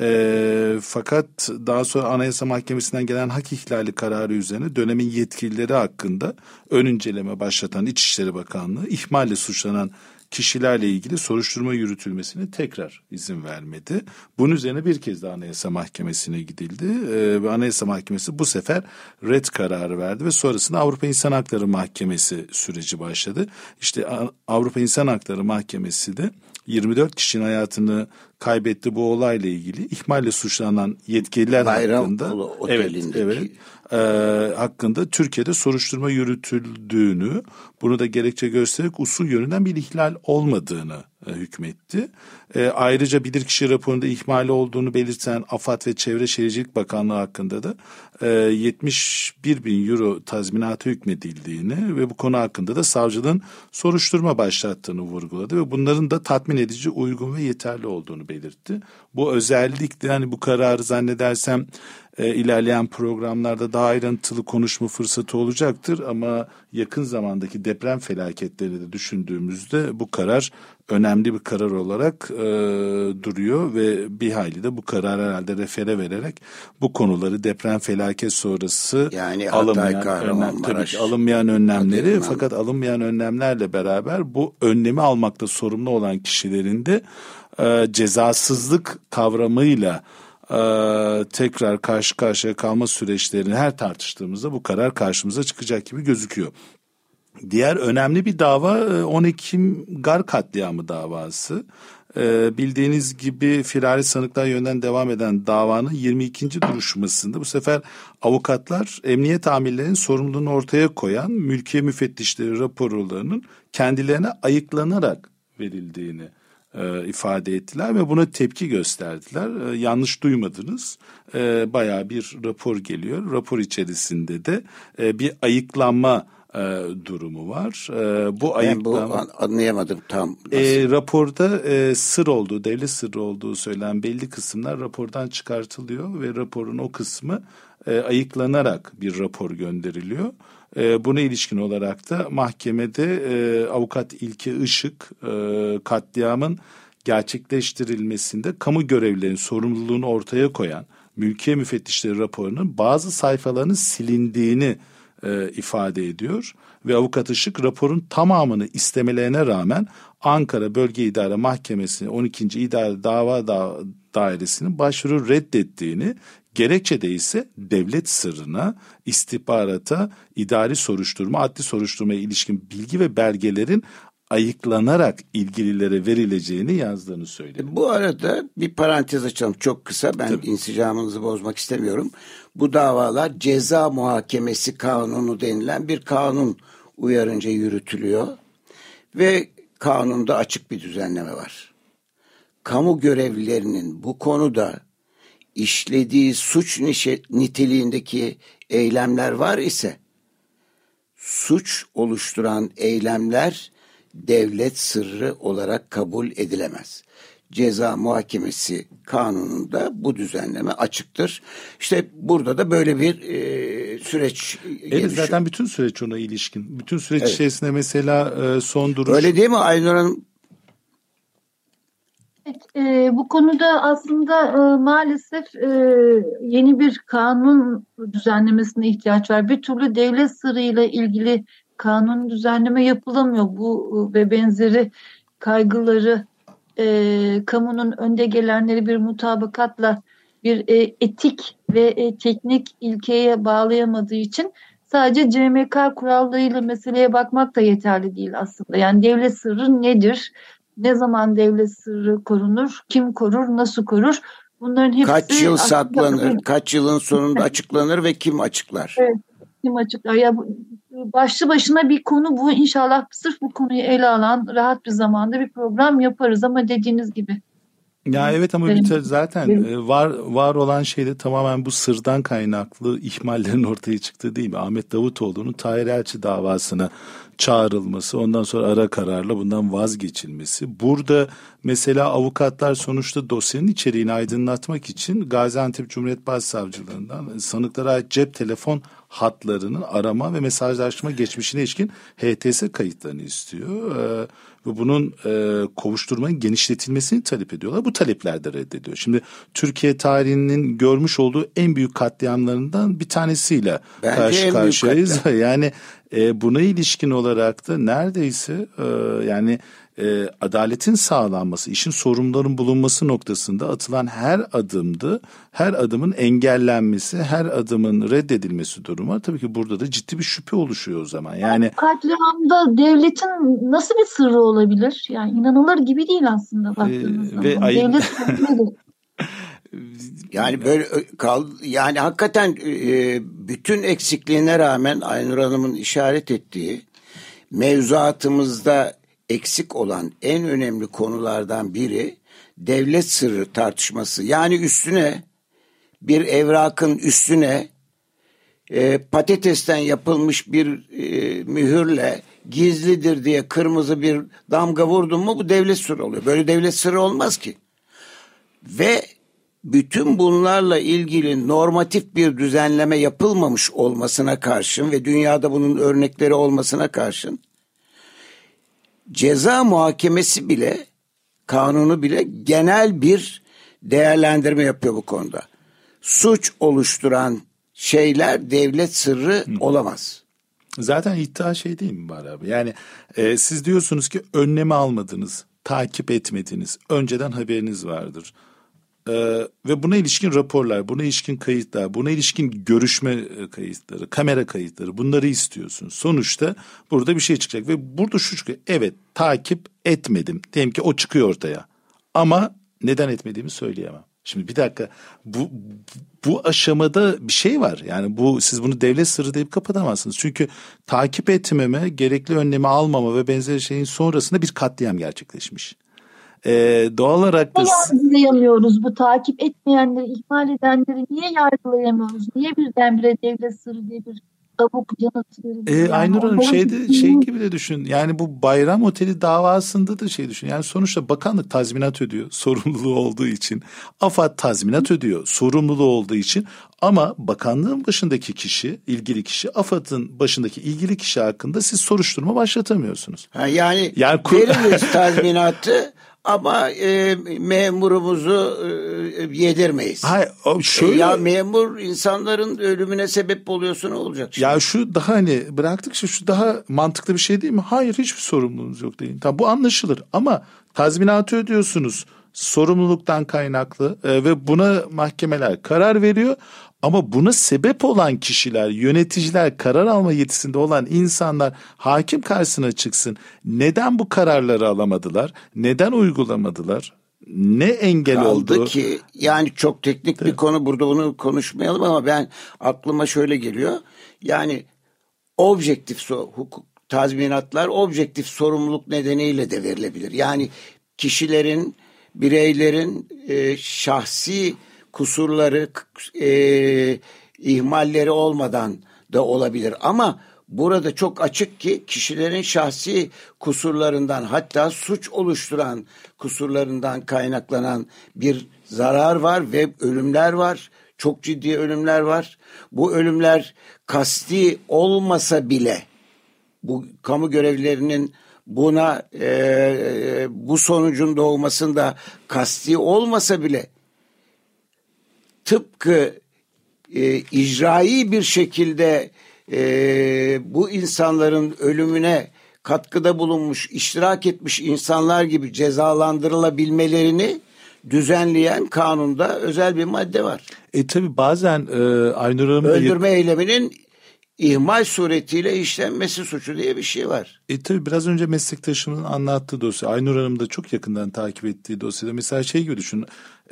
[SPEAKER 2] E, fakat daha sonra Anayasa Mahkemesi'nden gelen hak ihlali kararı üzerine dönemin yetkilileri hakkında ön inceleme başlatan İçişleri Bakanlığı ihmalle suçlanan kişilerle ilgili soruşturma yürütülmesine tekrar izin vermedi. Bunun üzerine bir kez daha Anayasa Mahkemesi'ne gidildi ee, ve Anayasa Mahkemesi bu sefer red kararı verdi ve sonrasında Avrupa İnsan Hakları Mahkemesi süreci başladı. İşte Avrupa İnsan Hakları Mahkemesi de 24 kişinin hayatını kaybetti bu olayla ilgili. İhmalle suçlanan yetkililer
[SPEAKER 3] Bayram
[SPEAKER 2] hakkında
[SPEAKER 3] evet
[SPEAKER 2] evet. E, hakkında Türkiye'de soruşturma yürütüldüğünü bunu da gerekçe göstererek usul yönünden bir ihlal olmadığını hükmetti. E, ayrıca bilirkişi raporunda ihmali olduğunu belirten AFAD ve Çevre Şehircilik Bakanlığı hakkında da e, 71 bin euro tazminatı hükmedildiğini ve bu konu hakkında da savcılığın soruşturma başlattığını vurguladı ve bunların da tatmin edici, uygun ve yeterli olduğunu belirtti. Bu özellikle hani bu kararı zannedersem e, ilerleyen programlarda daha ayrıntılı konuşma fırsatı olacaktır ama yakın zamandaki deprem felaketlerini de düşündüğümüzde bu karar önemli bir karar olarak e, duruyor ve bir hayli de bu karar herhalde refere vererek bu konuları deprem felaket sonrası
[SPEAKER 3] yani
[SPEAKER 2] alınmayan, önlem, tabii ki alınmayan önlemleri Adıyaman. fakat alınmayan önlemlerle beraber bu önlemi almakta sorumlu olan kişilerin de e, cezasızlık kavramıyla e, tekrar karşı karşıya kalma süreçlerini her tartıştığımızda bu karar karşımıza çıkacak gibi gözüküyor. Diğer önemli bir dava 10 e, Ekim Gar katliamı davası. Ee, bildiğiniz gibi firari sanıklar yönden devam eden davanın 22. duruşmasında bu sefer avukatlar emniyet amirlerinin sorumluluğunu ortaya koyan mülkiye müfettişleri raporlarının kendilerine ayıklanarak verildiğini e, ifade ettiler ve buna tepki gösterdiler. E, yanlış duymadınız. E, bayağı bir rapor geliyor. Rapor içerisinde de e, bir ayıklanma e, durumu var. E, bu ayıklama...
[SPEAKER 3] Ben bu anlayamadım tam.
[SPEAKER 2] E, raporda e, sır olduğu, devlet sırrı olduğu söylenen belli kısımlar rapordan çıkartılıyor ve raporun o kısmı e, ayıklanarak bir rapor gönderiliyor. E, buna ilişkin olarak da mahkemede e, avukat İlke Işık e, katliamın gerçekleştirilmesinde kamu görevlilerinin sorumluluğunu ortaya koyan mülkiye müfettişleri raporunun bazı sayfalarının silindiğini e, ifade ediyor ve avukat Işık raporun tamamını istemelerine rağmen Ankara Bölge İdare Mahkemesi 12. İdare Dava da Dairesi'nin başvuru reddettiğini Gerekçede ise devlet sırrına, istihbarata, idari soruşturma, adli soruşturmaya ilişkin bilgi ve belgelerin ayıklanarak ilgililere verileceğini yazdığını söyledi.
[SPEAKER 3] Bu arada bir parantez açalım çok kısa. Ben Tabii. insicamınızı bozmak istemiyorum. Bu davalar ceza muhakemesi kanunu denilen bir kanun uyarınca yürütülüyor. Ve kanunda açık bir düzenleme var. Kamu görevlilerinin bu konuda işlediği suç niteliğindeki eylemler var ise suç oluşturan eylemler devlet sırrı olarak kabul edilemez. Ceza muhakemesi kanununda bu düzenleme açıktır. İşte burada da böyle bir e, süreç
[SPEAKER 2] evet, gelişiyor. Zaten bütün süreç ona ilişkin. Bütün süreç evet. içerisinde mesela e, son duruş...
[SPEAKER 3] Öyle değil mi Aynur Hanım?
[SPEAKER 5] Evet, e, bu konuda aslında e, maalesef e, yeni bir kanun düzenlemesine ihtiyaç var. Bir türlü devlet sırrıyla ilgili kanun düzenleme yapılamıyor. Bu ve benzeri kaygıları e, kamunun önde gelenleri bir mutabakatla bir e, etik ve e, teknik ilkeye bağlayamadığı için sadece CMK kurallarıyla meseleye bakmak da yeterli değil aslında. Yani devlet sırrı nedir? ne zaman devlet sırrı korunur, kim korur, nasıl korur? Bunların hepsi
[SPEAKER 3] kaç yıl saklanır, kaç yılın sonunda açıklanır ve kim açıklar?
[SPEAKER 5] Evet, kim açıklar? Ya başlı başına bir konu bu. İnşallah sırf bu konuyu ele alan rahat bir zamanda bir program yaparız ama dediğiniz gibi.
[SPEAKER 2] Ya evet ama bir zaten e, var var olan şeyde tamamen bu sırdan kaynaklı ihmallerin (laughs) ortaya çıktığı değil mi? Ahmet Davutoğlu'nun Tahir Elçi davasına çağrılması, ondan sonra ara kararla bundan vazgeçilmesi. Burada mesela avukatlar sonuçta dosyanın içeriğini aydınlatmak için Gaziantep Cumhuriyet Başsavcılığından sanıklara ait cep telefon hatlarının arama ve mesajlaşma geçmişine ilişkin HTS kayıtlarını istiyor. Ee, ve bunun e, kovuşturmanın genişletilmesini talep ediyorlar. Bu talepler de reddediyor. Şimdi Türkiye tarihinin görmüş olduğu en büyük katliamlarından bir tanesiyle Bence karşı karşıyayız. (laughs) yani e, buna ilişkin olarak da neredeyse e, yani e, adaletin sağlanması, işin sorumluların bulunması noktasında atılan her adımdı, her adımın engellenmesi, her adımın reddedilmesi durumu var. Tabii ki burada da ciddi bir şüphe oluşuyor o zaman. Yani
[SPEAKER 5] katliamda devletin nasıl bir sırrı olabilir? Yani inanılır gibi değil aslında baktığınız e, ve Ay- Devlet (laughs)
[SPEAKER 3] Yani böyle kal yani hakikaten e, bütün eksikliğine rağmen Aynur Hanım'ın işaret ettiği mevzuatımızda eksik olan en önemli konulardan biri devlet sırrı tartışması. Yani üstüne bir evrakın üstüne e, patatesten yapılmış bir e, mühürle gizlidir diye kırmızı bir damga vurdun mu bu devlet sırrı oluyor. Böyle devlet sırrı olmaz ki. Ve bütün bunlarla ilgili normatif bir düzenleme yapılmamış olmasına karşın ve dünyada bunun örnekleri olmasına karşın ceza muhakemesi bile kanunu bile genel bir değerlendirme yapıyor bu konuda. Suç oluşturan şeyler devlet sırrı olamaz.
[SPEAKER 2] Zaten iddia şey değil mi Bahar abi? Yani e, siz diyorsunuz ki önlemi almadınız, takip etmediniz, önceden haberiniz vardır. Ee, ve buna ilişkin raporlar, buna ilişkin kayıtlar, buna ilişkin görüşme e, kayıtları, kamera kayıtları bunları istiyorsun. Sonuçta burada bir şey çıkacak ve burada şu çıkıyor. Evet takip etmedim. Diyelim ki o çıkıyor ortaya. Ama neden etmediğimi söyleyemem. Şimdi bir dakika bu bu aşamada bir şey var. Yani bu siz bunu devlet sırrı deyip kapatamazsınız. Çünkü takip etmeme, gerekli önlemi almama ve benzeri şeyin sonrasında bir katliam gerçekleşmiş. E, doğal olarak da...
[SPEAKER 5] Niye yargılayamıyoruz bu takip etmeyenleri, ihmal edenleri niye yargılayamıyoruz? Niye birdenbire devlet sırrı diye bir yanıt
[SPEAKER 2] E, yani Aynur Hanım şeyde şey gibi de düşün. Yani bu bayram oteli davasında da şey düşün. Yani sonuçta bakanlık tazminat ödüyor. (laughs) Sorumluluğu olduğu için. AFAD tazminat ödüyor. Sorumluluğu olduğu için. Ama bakanlığın başındaki kişi, ilgili kişi, AFAD'ın başındaki ilgili kişi hakkında siz soruşturma başlatamıyorsunuz.
[SPEAKER 3] Ha, yani, yani kur... veririz (laughs) tazminatı ama e, memurumuzu e, yedirmeyiz.
[SPEAKER 2] Hayır, şöyle...
[SPEAKER 3] E, ya memur insanların ölümüne sebep oluyorsa ne olacak
[SPEAKER 2] şimdi? Ya şu daha hani bıraktıkça şu daha mantıklı bir şey değil mi? Hayır hiçbir sorumluluğunuz yok değil. Tamam bu anlaşılır ama tazminatı ödüyorsunuz sorumluluktan kaynaklı e, ve buna mahkemeler karar veriyor ama buna sebep olan kişiler, yöneticiler, karar alma yetisinde olan insanlar hakim karşısına çıksın. Neden bu kararları alamadılar? Neden uygulamadılar? Ne engel Kaldı oldu?
[SPEAKER 3] ki yani çok teknik bir konu burada onu konuşmayalım ama ben aklıma şöyle geliyor. Yani objektif hukuk tazminatlar objektif sorumluluk nedeniyle de verilebilir. Yani kişilerin, bireylerin e, şahsi kusurları, e, ihmalleri olmadan da olabilir. Ama burada çok açık ki kişilerin şahsi kusurlarından hatta suç oluşturan kusurlarından kaynaklanan bir zarar var ve ölümler var. Çok ciddi ölümler var. Bu ölümler kasti olmasa bile bu kamu görevlilerinin buna e, bu sonucun doğmasında kasti olmasa bile tıpkı e, icraî bir şekilde e, bu insanların ölümüne katkıda bulunmuş, iştirak etmiş insanlar gibi cezalandırılabilmelerini düzenleyen kanunda özel bir madde var.
[SPEAKER 2] E tabi bazen e, Aynur Hanım...
[SPEAKER 3] Öldürme eyleminin ihmal suretiyle işlenmesi suçu diye bir şey var.
[SPEAKER 2] E tabi biraz önce meslektaşımın anlattığı dosya, Aynur Hanım da çok yakından takip ettiği dosyada mesela şey gibi düşün.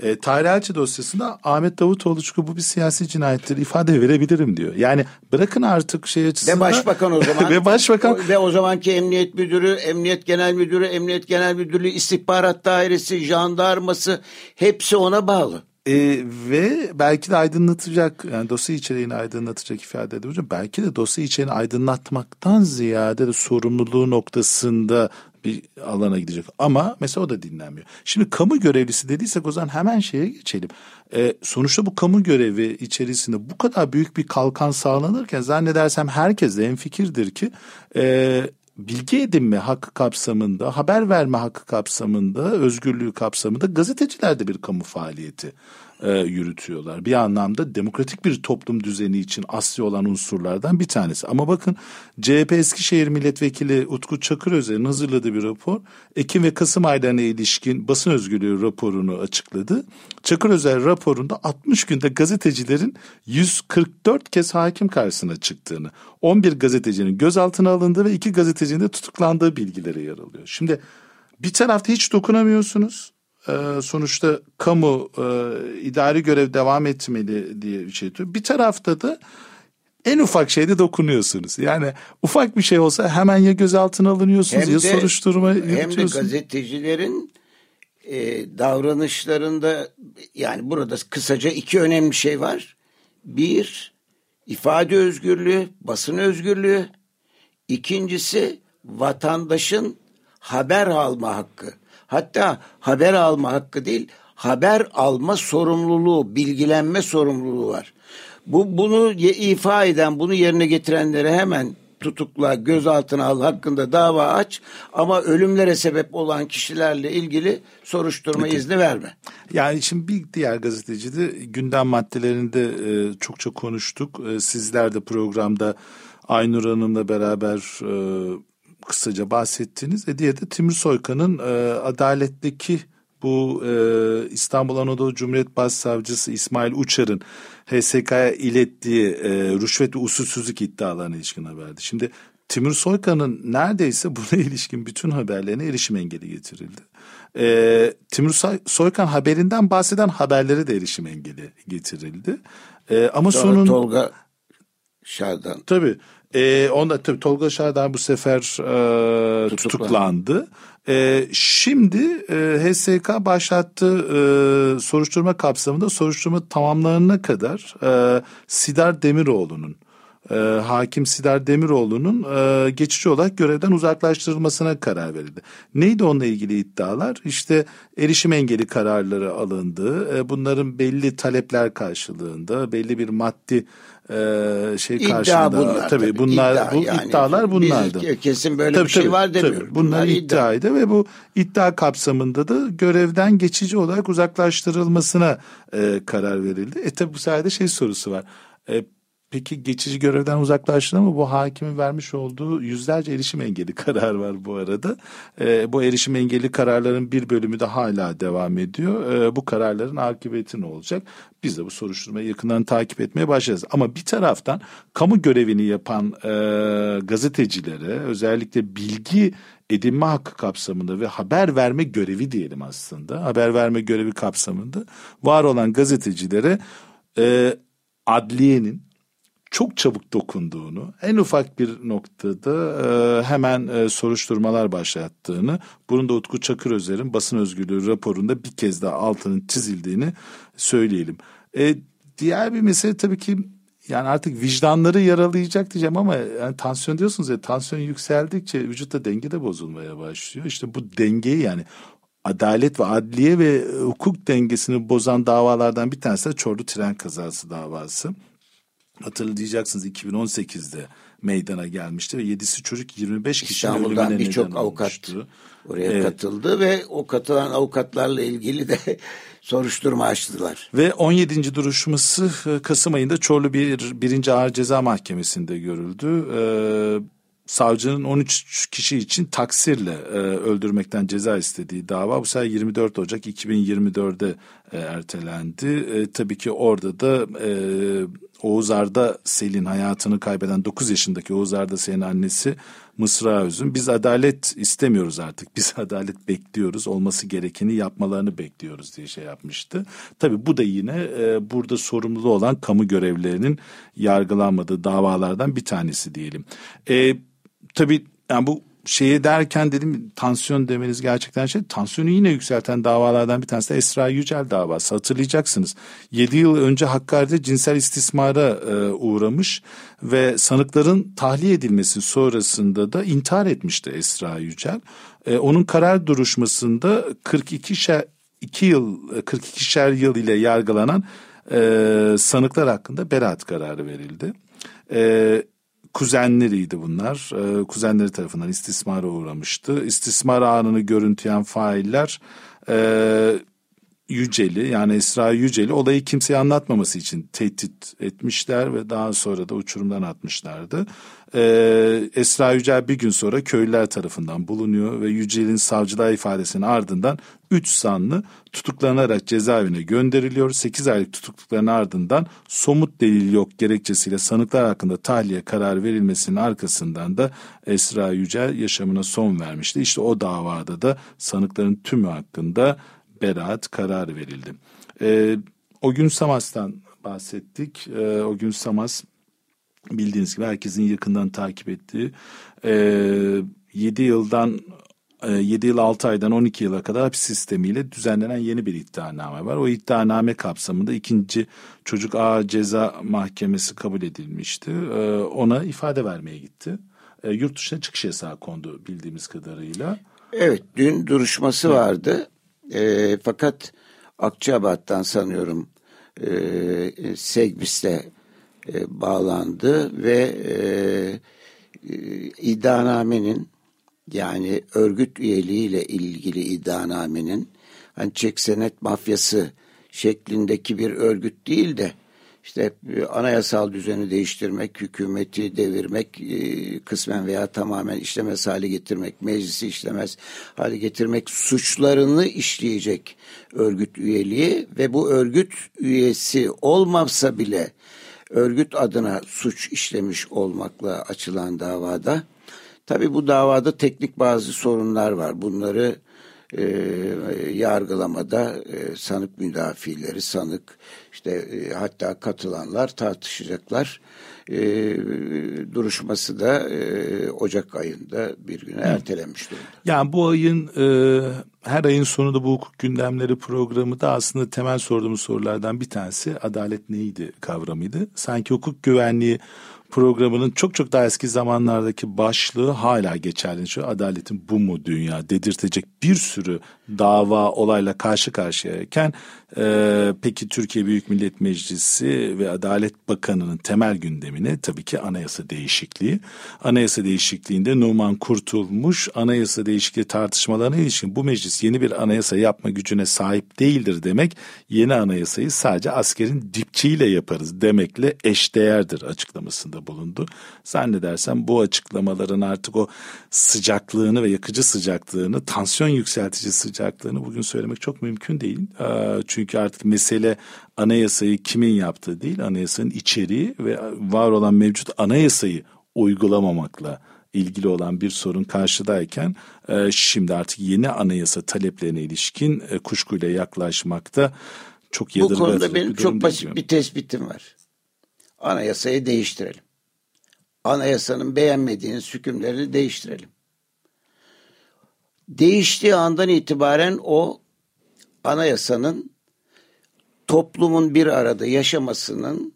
[SPEAKER 2] E, Tarih Elçi dosyasında Ahmet Davutoğlu çünkü bu bir siyasi cinayettir ifade verebilirim diyor. Yani bırakın artık şey açısından.
[SPEAKER 3] Ve başbakan o zaman. (laughs)
[SPEAKER 2] ve başbakan.
[SPEAKER 3] O, ve o zamanki emniyet müdürü, emniyet genel müdürü, emniyet genel müdürlüğü, istihbarat dairesi, jandarması hepsi ona bağlı.
[SPEAKER 2] E, ve belki de aydınlatacak yani dosya içeriğini aydınlatacak ifade edebilirim. Belki de dosya içeriğini aydınlatmaktan ziyade de sorumluluğu noktasında bir alana gidecek. Ama mesela o da dinlenmiyor. Şimdi kamu görevlisi dediysek o zaman hemen şeye geçelim. E, sonuçta bu kamu görevi içerisinde bu kadar büyük bir kalkan sağlanırken zannedersem herkes de enfikirdir ki e, bilgi edinme hakkı kapsamında, haber verme hakkı kapsamında, özgürlüğü kapsamında gazeteciler de bir kamu faaliyeti e, yürütüyorlar. Bir anlamda demokratik bir toplum düzeni için asli olan unsurlardan bir tanesi. Ama bakın CHP Eskişehir Milletvekili Utku Çakırözer'in hazırladığı bir rapor Ekim ve Kasım aylarına ilişkin basın özgürlüğü raporunu açıkladı. Çakırözer raporunda 60 günde gazetecilerin 144 kez hakim karşısına çıktığını, 11 gazetecinin gözaltına alındığı ve 2 gazetecinin de tutuklandığı bilgileri yer alıyor. Şimdi bir tarafta hiç dokunamıyorsunuz sonuçta kamu e, idari görev devam etmeli diye bir şey diyor. Bir tarafta da en ufak şeyde dokunuyorsunuz. Yani ufak bir şey olsa hemen ya gözaltına alınıyorsunuz hem ya de, soruşturma
[SPEAKER 3] Hem de gazetecilerin e, davranışlarında yani burada kısaca iki önemli şey var. Bir, ifade özgürlüğü, basın özgürlüğü. İkincisi vatandaşın haber alma hakkı. Hatta haber alma hakkı değil, haber alma sorumluluğu, bilgilenme sorumluluğu var. Bu bunu ifa eden, bunu yerine getirenlere hemen tutukla, gözaltına al, hakkında dava aç ama ölümlere sebep olan kişilerle ilgili soruşturma Peki. izni verme.
[SPEAKER 2] Yani şimdi bir diğer gazeteci de gündem maddelerinde e, çok çok konuştuk. E, sizler de programda Aynur Hanım'la beraber e, kısaca bahsettiniz. E diye de Timur Soykan'ın e, adaletteki bu e, İstanbul Anadolu Cumhuriyet Başsavcısı İsmail Uçar'ın HSK'ya ilettiği e, rüşvet ve usulsüzlük iddialarına ilişkin haberdi. Şimdi Timur Soykan'ın neredeyse (laughs) buna ilişkin bütün haberlerine erişim engeli getirildi. E, Timur Soykan haberinden bahseden haberlere de erişim engeli getirildi. E, ama Sonra sonun...
[SPEAKER 3] Tolga Şardan.
[SPEAKER 2] Tabii. E, onda tabii Tolga Şahdar bu sefer e, tutuklandı. E, şimdi e, HSK başlattığı e, soruşturma kapsamında soruşturma tamamlanana kadar e, Sidar Demiroğlu'nun e, hakim Sidar Demiroğlu'nun e, geçici olarak görevden uzaklaştırılmasına karar verildi. Neydi onunla ilgili iddialar? İşte erişim engeli kararları alındı. E, bunların belli talepler karşılığında, belli bir maddi e, şey
[SPEAKER 3] İddia
[SPEAKER 2] karşılığında
[SPEAKER 3] bunlar,
[SPEAKER 2] tabii,
[SPEAKER 3] tabii.
[SPEAKER 2] bunlar
[SPEAKER 3] İddia
[SPEAKER 2] bu
[SPEAKER 3] yani.
[SPEAKER 2] iddialar bunlardı.
[SPEAKER 3] Biz kesin böyle
[SPEAKER 2] Tabii,
[SPEAKER 3] bir şey
[SPEAKER 2] tabii,
[SPEAKER 3] var demiyoruz.
[SPEAKER 2] tabii. Bunlar,
[SPEAKER 3] Bunlar iddia.
[SPEAKER 2] iddiaydı ve bu iddia kapsamında da görevden geçici olarak uzaklaştırılmasına e, karar verildi. E tabi bu sayede şey sorusu var. E, peki geçici görevden uzaklaştırıldı mı? Bu hakimin vermiş olduğu yüzlerce erişim engeli (laughs) karar var bu arada. E, bu erişim engeli kararların bir bölümü de hala devam ediyor. E, bu kararların akıbeti ne olacak? Biz de bu soruşturmayı yakından takip etmeye başlayacağız. Ama bir taraftan kamu görevini yapan e, gazetecilere özellikle bilgi edinme hakkı kapsamında ve haber verme görevi diyelim aslında. Haber verme görevi kapsamında var olan gazetecilere e, adliyenin çok çabuk dokunduğunu, en ufak bir noktada e, hemen e, soruşturmalar başlattığını, bunun da Utku Çakırözer'in basın özgürlüğü raporunda bir kez daha altının çizildiğini söyleyelim. E, diğer bir mesele tabii ki yani artık vicdanları yaralayacak diyeceğim ama yani tansiyon diyorsunuz ya tansiyon yükseldikçe vücutta denge de bozulmaya başlıyor. İşte bu dengeyi yani adalet ve adliye ve hukuk dengesini bozan davalardan bir tanesi de Çorlu tren kazası davası. Hatırlayacaksınız 2018'de meydana gelmişti ve yedisi çocuk 25 kişinin
[SPEAKER 3] İstanbul'dan birçok avukat
[SPEAKER 2] olmuştu.
[SPEAKER 3] oraya
[SPEAKER 2] Evet.
[SPEAKER 3] katıldı ve o katılan avukatlarla ilgili de (laughs) soruşturma açtılar.
[SPEAKER 2] Ve 17. duruşması e, Kasım ayında Çorlu bir, 1. Ağır Ceza Mahkemesi'nde görüldü. Ee, savcının 13 kişi için taksirle e, öldürmekten ceza istediği dava bu sefer 24 Ocak 2024'de e, ertelendi. E, tabii ki orada da e, Oğuz Arda Selin hayatını kaybeden 9 yaşındaki Oğuz Arda Selin annesi Mısra Özün biz adalet istemiyoruz artık biz (laughs) adalet bekliyoruz olması gerekeni yapmalarını bekliyoruz diye şey yapmıştı. Tabii bu da yine e, burada sorumlu olan kamu görevlilerinin yargılanmadığı davalardan bir tanesi diyelim. E, tabii yani bu şeye derken dedim tansiyon demeniz gerçekten şey tansiyonu yine yükselten davalardan bir tanesi de Esra Yücel davası hatırlayacaksınız. 7 yıl önce Hakkari'de cinsel istismara e, uğramış ve sanıkların tahliye edilmesi sonrasında da intihar etmişti Esra Yücel. E, onun karar duruşmasında 42 şer, 2 yıl 42 şer yıl ile yargılanan e, sanıklar hakkında beraat kararı verildi. E, kuzenleriydi bunlar. Ee, kuzenleri tarafından istismara uğramıştı. İstismar anını görüntüleyen failler e, Yüceli yani Esra Yüceli olayı kimseye anlatmaması için tehdit etmişler ve daha sonra da uçurumdan atmışlardı. Ee, Esra Yücel bir gün sonra köylüler tarafından bulunuyor ve Yücel'in savcılığa ifadesinin ardından 3 sanlı tutuklanarak cezaevine gönderiliyor. 8 aylık tutuklukların ardından somut delil yok gerekçesiyle sanıklar hakkında tahliye kararı verilmesinin arkasından da Esra Yücel yaşamına son vermişti. İşte o davada da sanıkların tümü hakkında beraat kararı verildi. E, o gün Samas'tan bahsettik. E, o gün Samas bildiğiniz gibi herkesin yakından takip ettiği e, 7 yıldan 7 yıl 6 aydan 12 yıla kadar hapis sistemiyle düzenlenen yeni bir iddianame var. O iddianame kapsamında ikinci çocuk ağır ceza mahkemesi kabul edilmişti. Ona ifade vermeye gitti. Yurt dışına çıkış yasağı kondu bildiğimiz kadarıyla.
[SPEAKER 3] Evet dün duruşması vardı. E, fakat Akçabat'tan sanıyorum e, Segbis'te e, bağlandı ve e, e, iddianamenin yani örgüt üyeliğiyle ilgili iddianamenin hani çek senet mafyası şeklindeki bir örgüt değil de işte anayasal düzeni değiştirmek, hükümeti devirmek, kısmen veya tamamen işlemez hale getirmek, meclisi işlemez hale getirmek suçlarını işleyecek örgüt üyeliği ve bu örgüt üyesi olmazsa bile örgüt adına suç işlemiş olmakla açılan davada tabi bu davada teknik bazı sorunlar var. Bunları e, yargılamada e, sanık müdafileri, sanık işte e, hatta katılanlar tartışacaklar. E, duruşması da e, Ocak ayında bir güne ertelenmiş durumda.
[SPEAKER 2] Yani bu ayın e, her ayın sonunda bu hukuk gündemleri programı da aslında temel sorduğumuz sorulardan bir tanesi adalet neydi kavramıydı. Sanki hukuk güvenliği programının çok çok daha eski zamanlardaki başlığı hala geçerli. Şu adaletin bu mu dünya dedirtecek bir sürü dava olayla karşı karşıyayken e, peki Türkiye Büyük Millet Meclisi ve Adalet Bakanı'nın temel gündemine tabii ki anayasa değişikliği. Anayasa değişikliğinde Numan Kurtulmuş anayasa değişikliği tartışmalarına ilişkin bu meclis yeni bir anayasa yapma gücüne sahip değildir demek yeni anayasayı sadece askerin dipçiyle yaparız demekle eşdeğerdir açıklamasında bulundu. Zannedersem bu açıklamaların artık o sıcaklığını ve yakıcı sıcaklığını, tansiyon yükseltici sıcaklığını bugün söylemek çok mümkün değil. Çünkü artık mesele anayasayı kimin yaptığı değil, anayasanın içeriği ve var olan mevcut anayasayı uygulamamakla ilgili olan bir sorun karşıdayken e, şimdi artık yeni anayasa taleplerine ilişkin e, kuşkuyla yaklaşmakta çok yadırgatıcı
[SPEAKER 3] Bu konuda benim çok basit bir tespitim var. Anayasayı değiştirelim. Anayasanın beğenmediğiniz hükümlerini değiştirelim. Değiştiği andan itibaren o anayasanın toplumun bir arada yaşamasının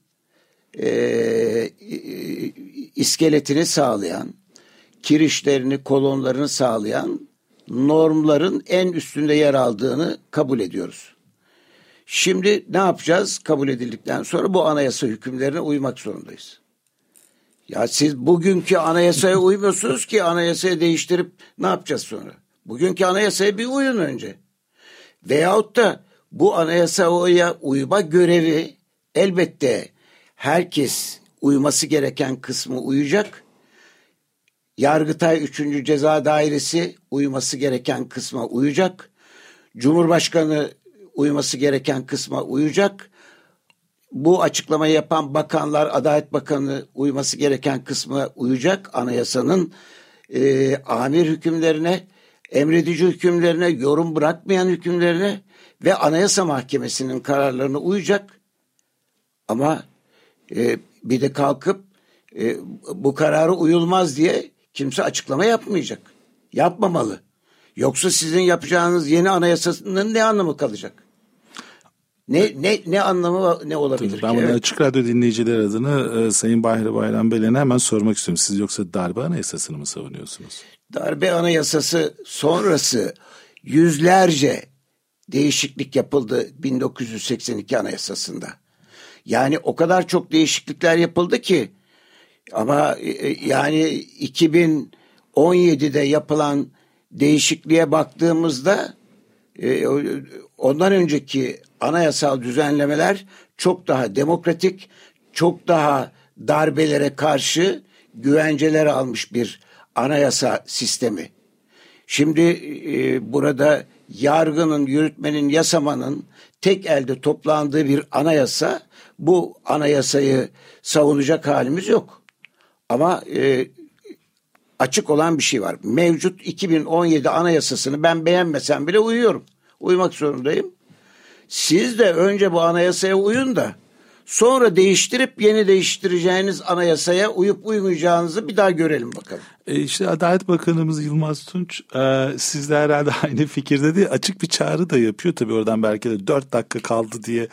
[SPEAKER 3] e, iskeletini sağlayan, kirişlerini, kolonlarını sağlayan normların en üstünde yer aldığını kabul ediyoruz. Şimdi ne yapacağız? Kabul edildikten sonra bu anayasa hükümlerine uymak zorundayız. Ya siz bugünkü anayasaya uymuyorsunuz ki anayasayı değiştirip ne yapacağız sonra? Bugünkü anayasaya bir uyun önce. Veyahut da bu anayasaya uyma görevi elbette herkes uyması gereken kısmı uyacak. Yargıtay 3. Ceza Dairesi uyması gereken kısma uyacak. Cumhurbaşkanı uyması gereken kısma uyacak. Bu açıklamayı yapan bakanlar, Adalet Bakanı uyması gereken kısma uyacak. Anayasanın e, amir hükümlerine, emredici hükümlerine, yorum bırakmayan hükümlerine ve Anayasa Mahkemesi'nin kararlarına uyacak. Ama e, bir de kalkıp e, bu kararı uyulmaz diye kimse açıklama yapmayacak. Yapmamalı. Yoksa sizin yapacağınız yeni anayasasının ne anlamı kalacak? Ne ne ne anlamı ne olabilir
[SPEAKER 2] ben
[SPEAKER 3] ki?
[SPEAKER 2] bunu
[SPEAKER 3] Evet.
[SPEAKER 2] Açık Radyo dinleyiciler adına e, Sayın Bahri Bayram Belen'e hemen sormak istiyorum. Siz yoksa darbe anayasasını mı savunuyorsunuz?
[SPEAKER 3] Darbe anayasası sonrası yüzlerce değişiklik yapıldı 1982 anayasasında. Yani o kadar çok değişiklikler yapıldı ki ama e, yani 2017'de yapılan değişikliğe baktığımızda e, ondan önceki anayasal düzenlemeler çok daha demokratik, çok daha darbelere karşı güvenceler almış bir anayasa sistemi. Şimdi e, burada yargının, yürütmenin, yasamanın tek elde toplandığı bir anayasa bu anayasayı savunacak halimiz yok. Ama e, açık olan bir şey var. Mevcut 2017 anayasasını ben beğenmesem bile uyuyorum. Uymak zorundayım. Siz de önce bu anayasaya uyun da sonra değiştirip yeni değiştireceğiniz anayasaya uyup uymayacağınızı bir daha görelim bakalım.
[SPEAKER 2] E işte Adalet Bakanımız Yılmaz Tunç e, siz de herhalde (laughs) aynı fikirde değil açık bir çağrı da yapıyor. Tabii oradan belki de dört dakika kaldı diye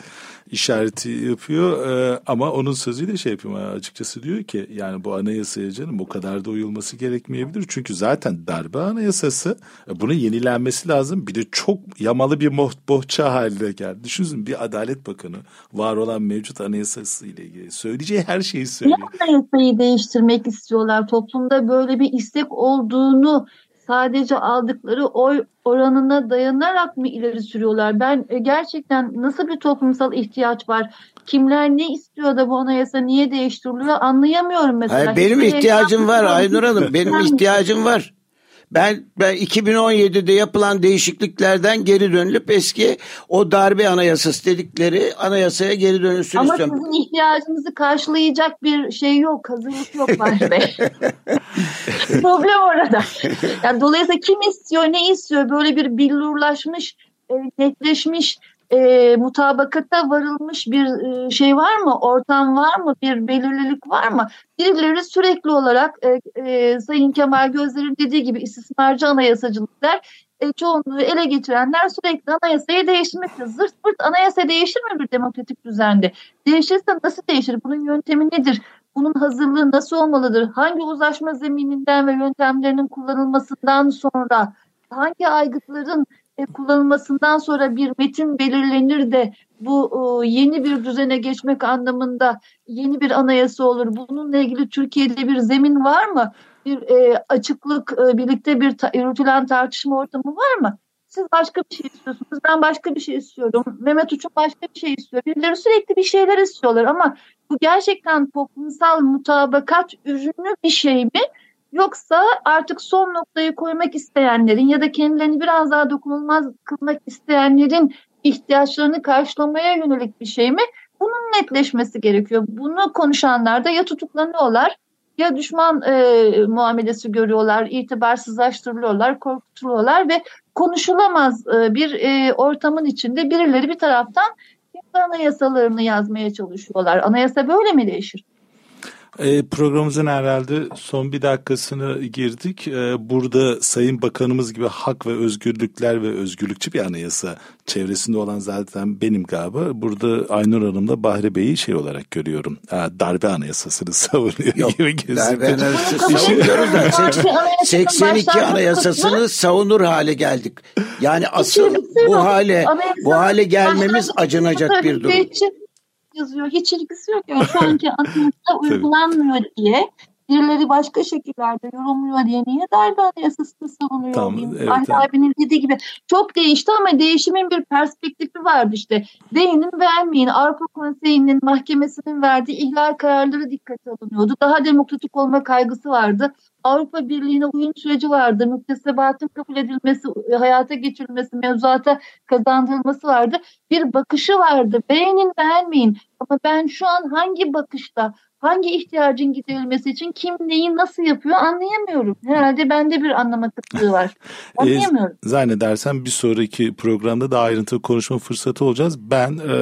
[SPEAKER 2] işareti yapıyor e, ama onun sözüyle şey yapıyor açıkçası diyor ki yani bu anayasaya canım bu kadar da uyulması gerekmeyebilir. Çünkü zaten darbe anayasası e, bunun yenilenmesi lazım. Bir de çok yamalı bir boh bohça haline geldi. Düşünün bir Adalet Bakanı var olan mevcut anayasası ile ilgili söyleyeceği her şeyi söylüyor.
[SPEAKER 5] Niye anayasayı değiştirmek istiyorlar? Toplumda böyle bir istek olduğunu sadece aldıkları oy oranına dayanarak mı ileri sürüyorlar? Ben e, gerçekten nasıl bir toplumsal ihtiyaç var? Kimler ne istiyor da bu anayasa niye değiştiriliyor anlayamıyorum mesela.
[SPEAKER 3] Hayır, benim
[SPEAKER 5] Hiçbir
[SPEAKER 3] ihtiyacım var Aynur Hanım. Benim ihtiyacım var. Ben, ben 2017'de yapılan değişikliklerden geri dönülüp eski o darbe anayasası dedikleri anayasaya geri dönülsün
[SPEAKER 5] Ama
[SPEAKER 3] istiyorum.
[SPEAKER 5] sizin ihtiyacınızı karşılayacak bir şey yok, hazırlık yok Bahri Bey. (laughs) Problem orada. Yani dolayısıyla kim istiyor, ne istiyor? Böyle bir billurlaşmış, e, netleşmiş, e, mutabakata varılmış bir e, şey var mı? Ortam var mı? Bir belirlilik var mı? Birileri sürekli olarak e, e, Sayın Kemal Gözler'in dediği gibi istismarcı anayasacılıklar e, çoğunluğu ele geçirenler sürekli anayasayı değiştirmekte. Zırt pırt anayasa değişir mi bir demokratik düzende? Değişirse nasıl değişir? Bunun yöntemi nedir? bunun hazırlığı nasıl olmalıdır? Hangi uzlaşma zemininden ve yöntemlerinin kullanılmasından sonra hangi aygıtların kullanılmasından sonra bir metin belirlenir de bu e, yeni bir düzene geçmek anlamında yeni bir anayasa olur. Bununla ilgili Türkiye'de bir zemin var mı? Bir e, açıklık, e, birlikte bir yürütülen tartışma ortamı var mı? Siz başka bir şey istiyorsunuz, ben başka bir şey istiyorum. Mehmet Uçun başka bir şey istiyor. Birileri sürekli bir şeyler istiyorlar ama bu gerçekten toplumsal mutabakat ürünü bir şey mi? Yoksa artık son noktayı koymak isteyenlerin ya da kendilerini biraz daha dokunulmaz kılmak isteyenlerin ihtiyaçlarını karşılamaya yönelik bir şey mi? Bunun netleşmesi gerekiyor. Bunu konuşanlar da ya tutuklanıyorlar ya düşman e, muamelesi görüyorlar, itibarsızlaştırılıyorlar, korkutuluyorlar ve konuşulamaz e, bir e, ortamın içinde birileri bir taraftan anayasalarını yazmaya çalışıyorlar. Anayasa böyle mi değişir?
[SPEAKER 2] E, programımızın herhalde son bir dakikasını girdik. E, burada Sayın Bakanımız gibi hak ve özgürlükler ve özgürlükçü bir anayasa çevresinde olan zaten benim galiba. Burada Aynur Hanım'la Bahri Bey'i şey olarak görüyorum. E, darbe anayasasını (laughs) savunuyor
[SPEAKER 3] Yok,
[SPEAKER 2] gibi gözüküyor.
[SPEAKER 3] Darbe anayasası savunuyoruz da 82 anayasasını savunur hale geldik. Yani asıl bu hale bu hale gelmemiz acınacak bir durum
[SPEAKER 5] yazıyor. Hiç ilgisi yok. Yani şu anki (laughs) anayasa uygulanmıyor diye birileri başka şekillerde yorumluyor diye niye darbe anayasasını savunuyor? Tamam, evet, Ali abinin dediği gibi çok değişti ama değişimin bir perspektifi vardı işte. Değinin vermeyin. Avrupa Konseyi'nin mahkemesinin verdiği ihlal kararları dikkate alınıyordu. Daha demokratik olma kaygısı vardı. Avrupa Birliği'ne uyum süreci vardı. Müktesebatın kabul edilmesi, hayata geçirilmesi, mevzuata kazandırılması vardı. Bir bakışı vardı. Beğenin beğenmeyin. Ama ben şu an hangi bakışta, hangi ihtiyacın giderilmesi için kim neyi nasıl yapıyor anlayamıyorum. Herhalde bende bir anlama kıtlığı var. (laughs) Anlayamıyorum.
[SPEAKER 2] E, zannedersem bir sonraki programda daha ayrıntılı konuşma fırsatı olacağız. Ben e,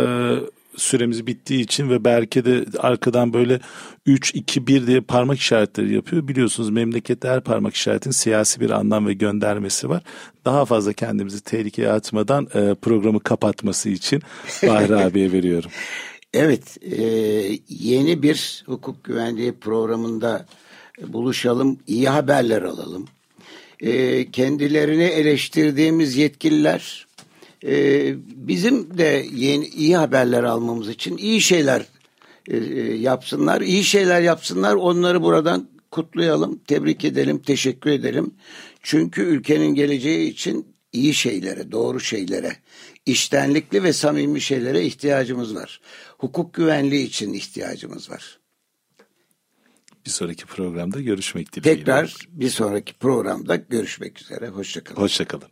[SPEAKER 2] süremiz bittiği için ve belki de arkadan böyle 3 2 1 diye parmak işaretleri yapıyor. Biliyorsunuz memlekette her parmak işaretin siyasi bir anlam ve göndermesi var. Daha fazla kendimizi tehlikeye atmadan e, programı kapatması için (laughs) Bahri abiye veriyorum.
[SPEAKER 3] Evet, e, yeni bir hukuk güvenliği programında buluşalım, iyi haberler alalım. E, kendilerini eleştirdiğimiz yetkililer e, bizim de yeni iyi haberler almamız için iyi şeyler e, yapsınlar, iyi şeyler yapsınlar. Onları buradan kutlayalım, tebrik edelim, teşekkür edelim. Çünkü ülkenin geleceği için iyi şeylere, doğru şeylere, iştenlikli ve samimi şeylere ihtiyacımız var. Hukuk güvenliği için ihtiyacımız var.
[SPEAKER 2] Bir sonraki programda görüşmek dileğiyle.
[SPEAKER 3] Tekrar bir sonraki programda görüşmek üzere. Hoşçakalın.
[SPEAKER 2] Hoşçakalın.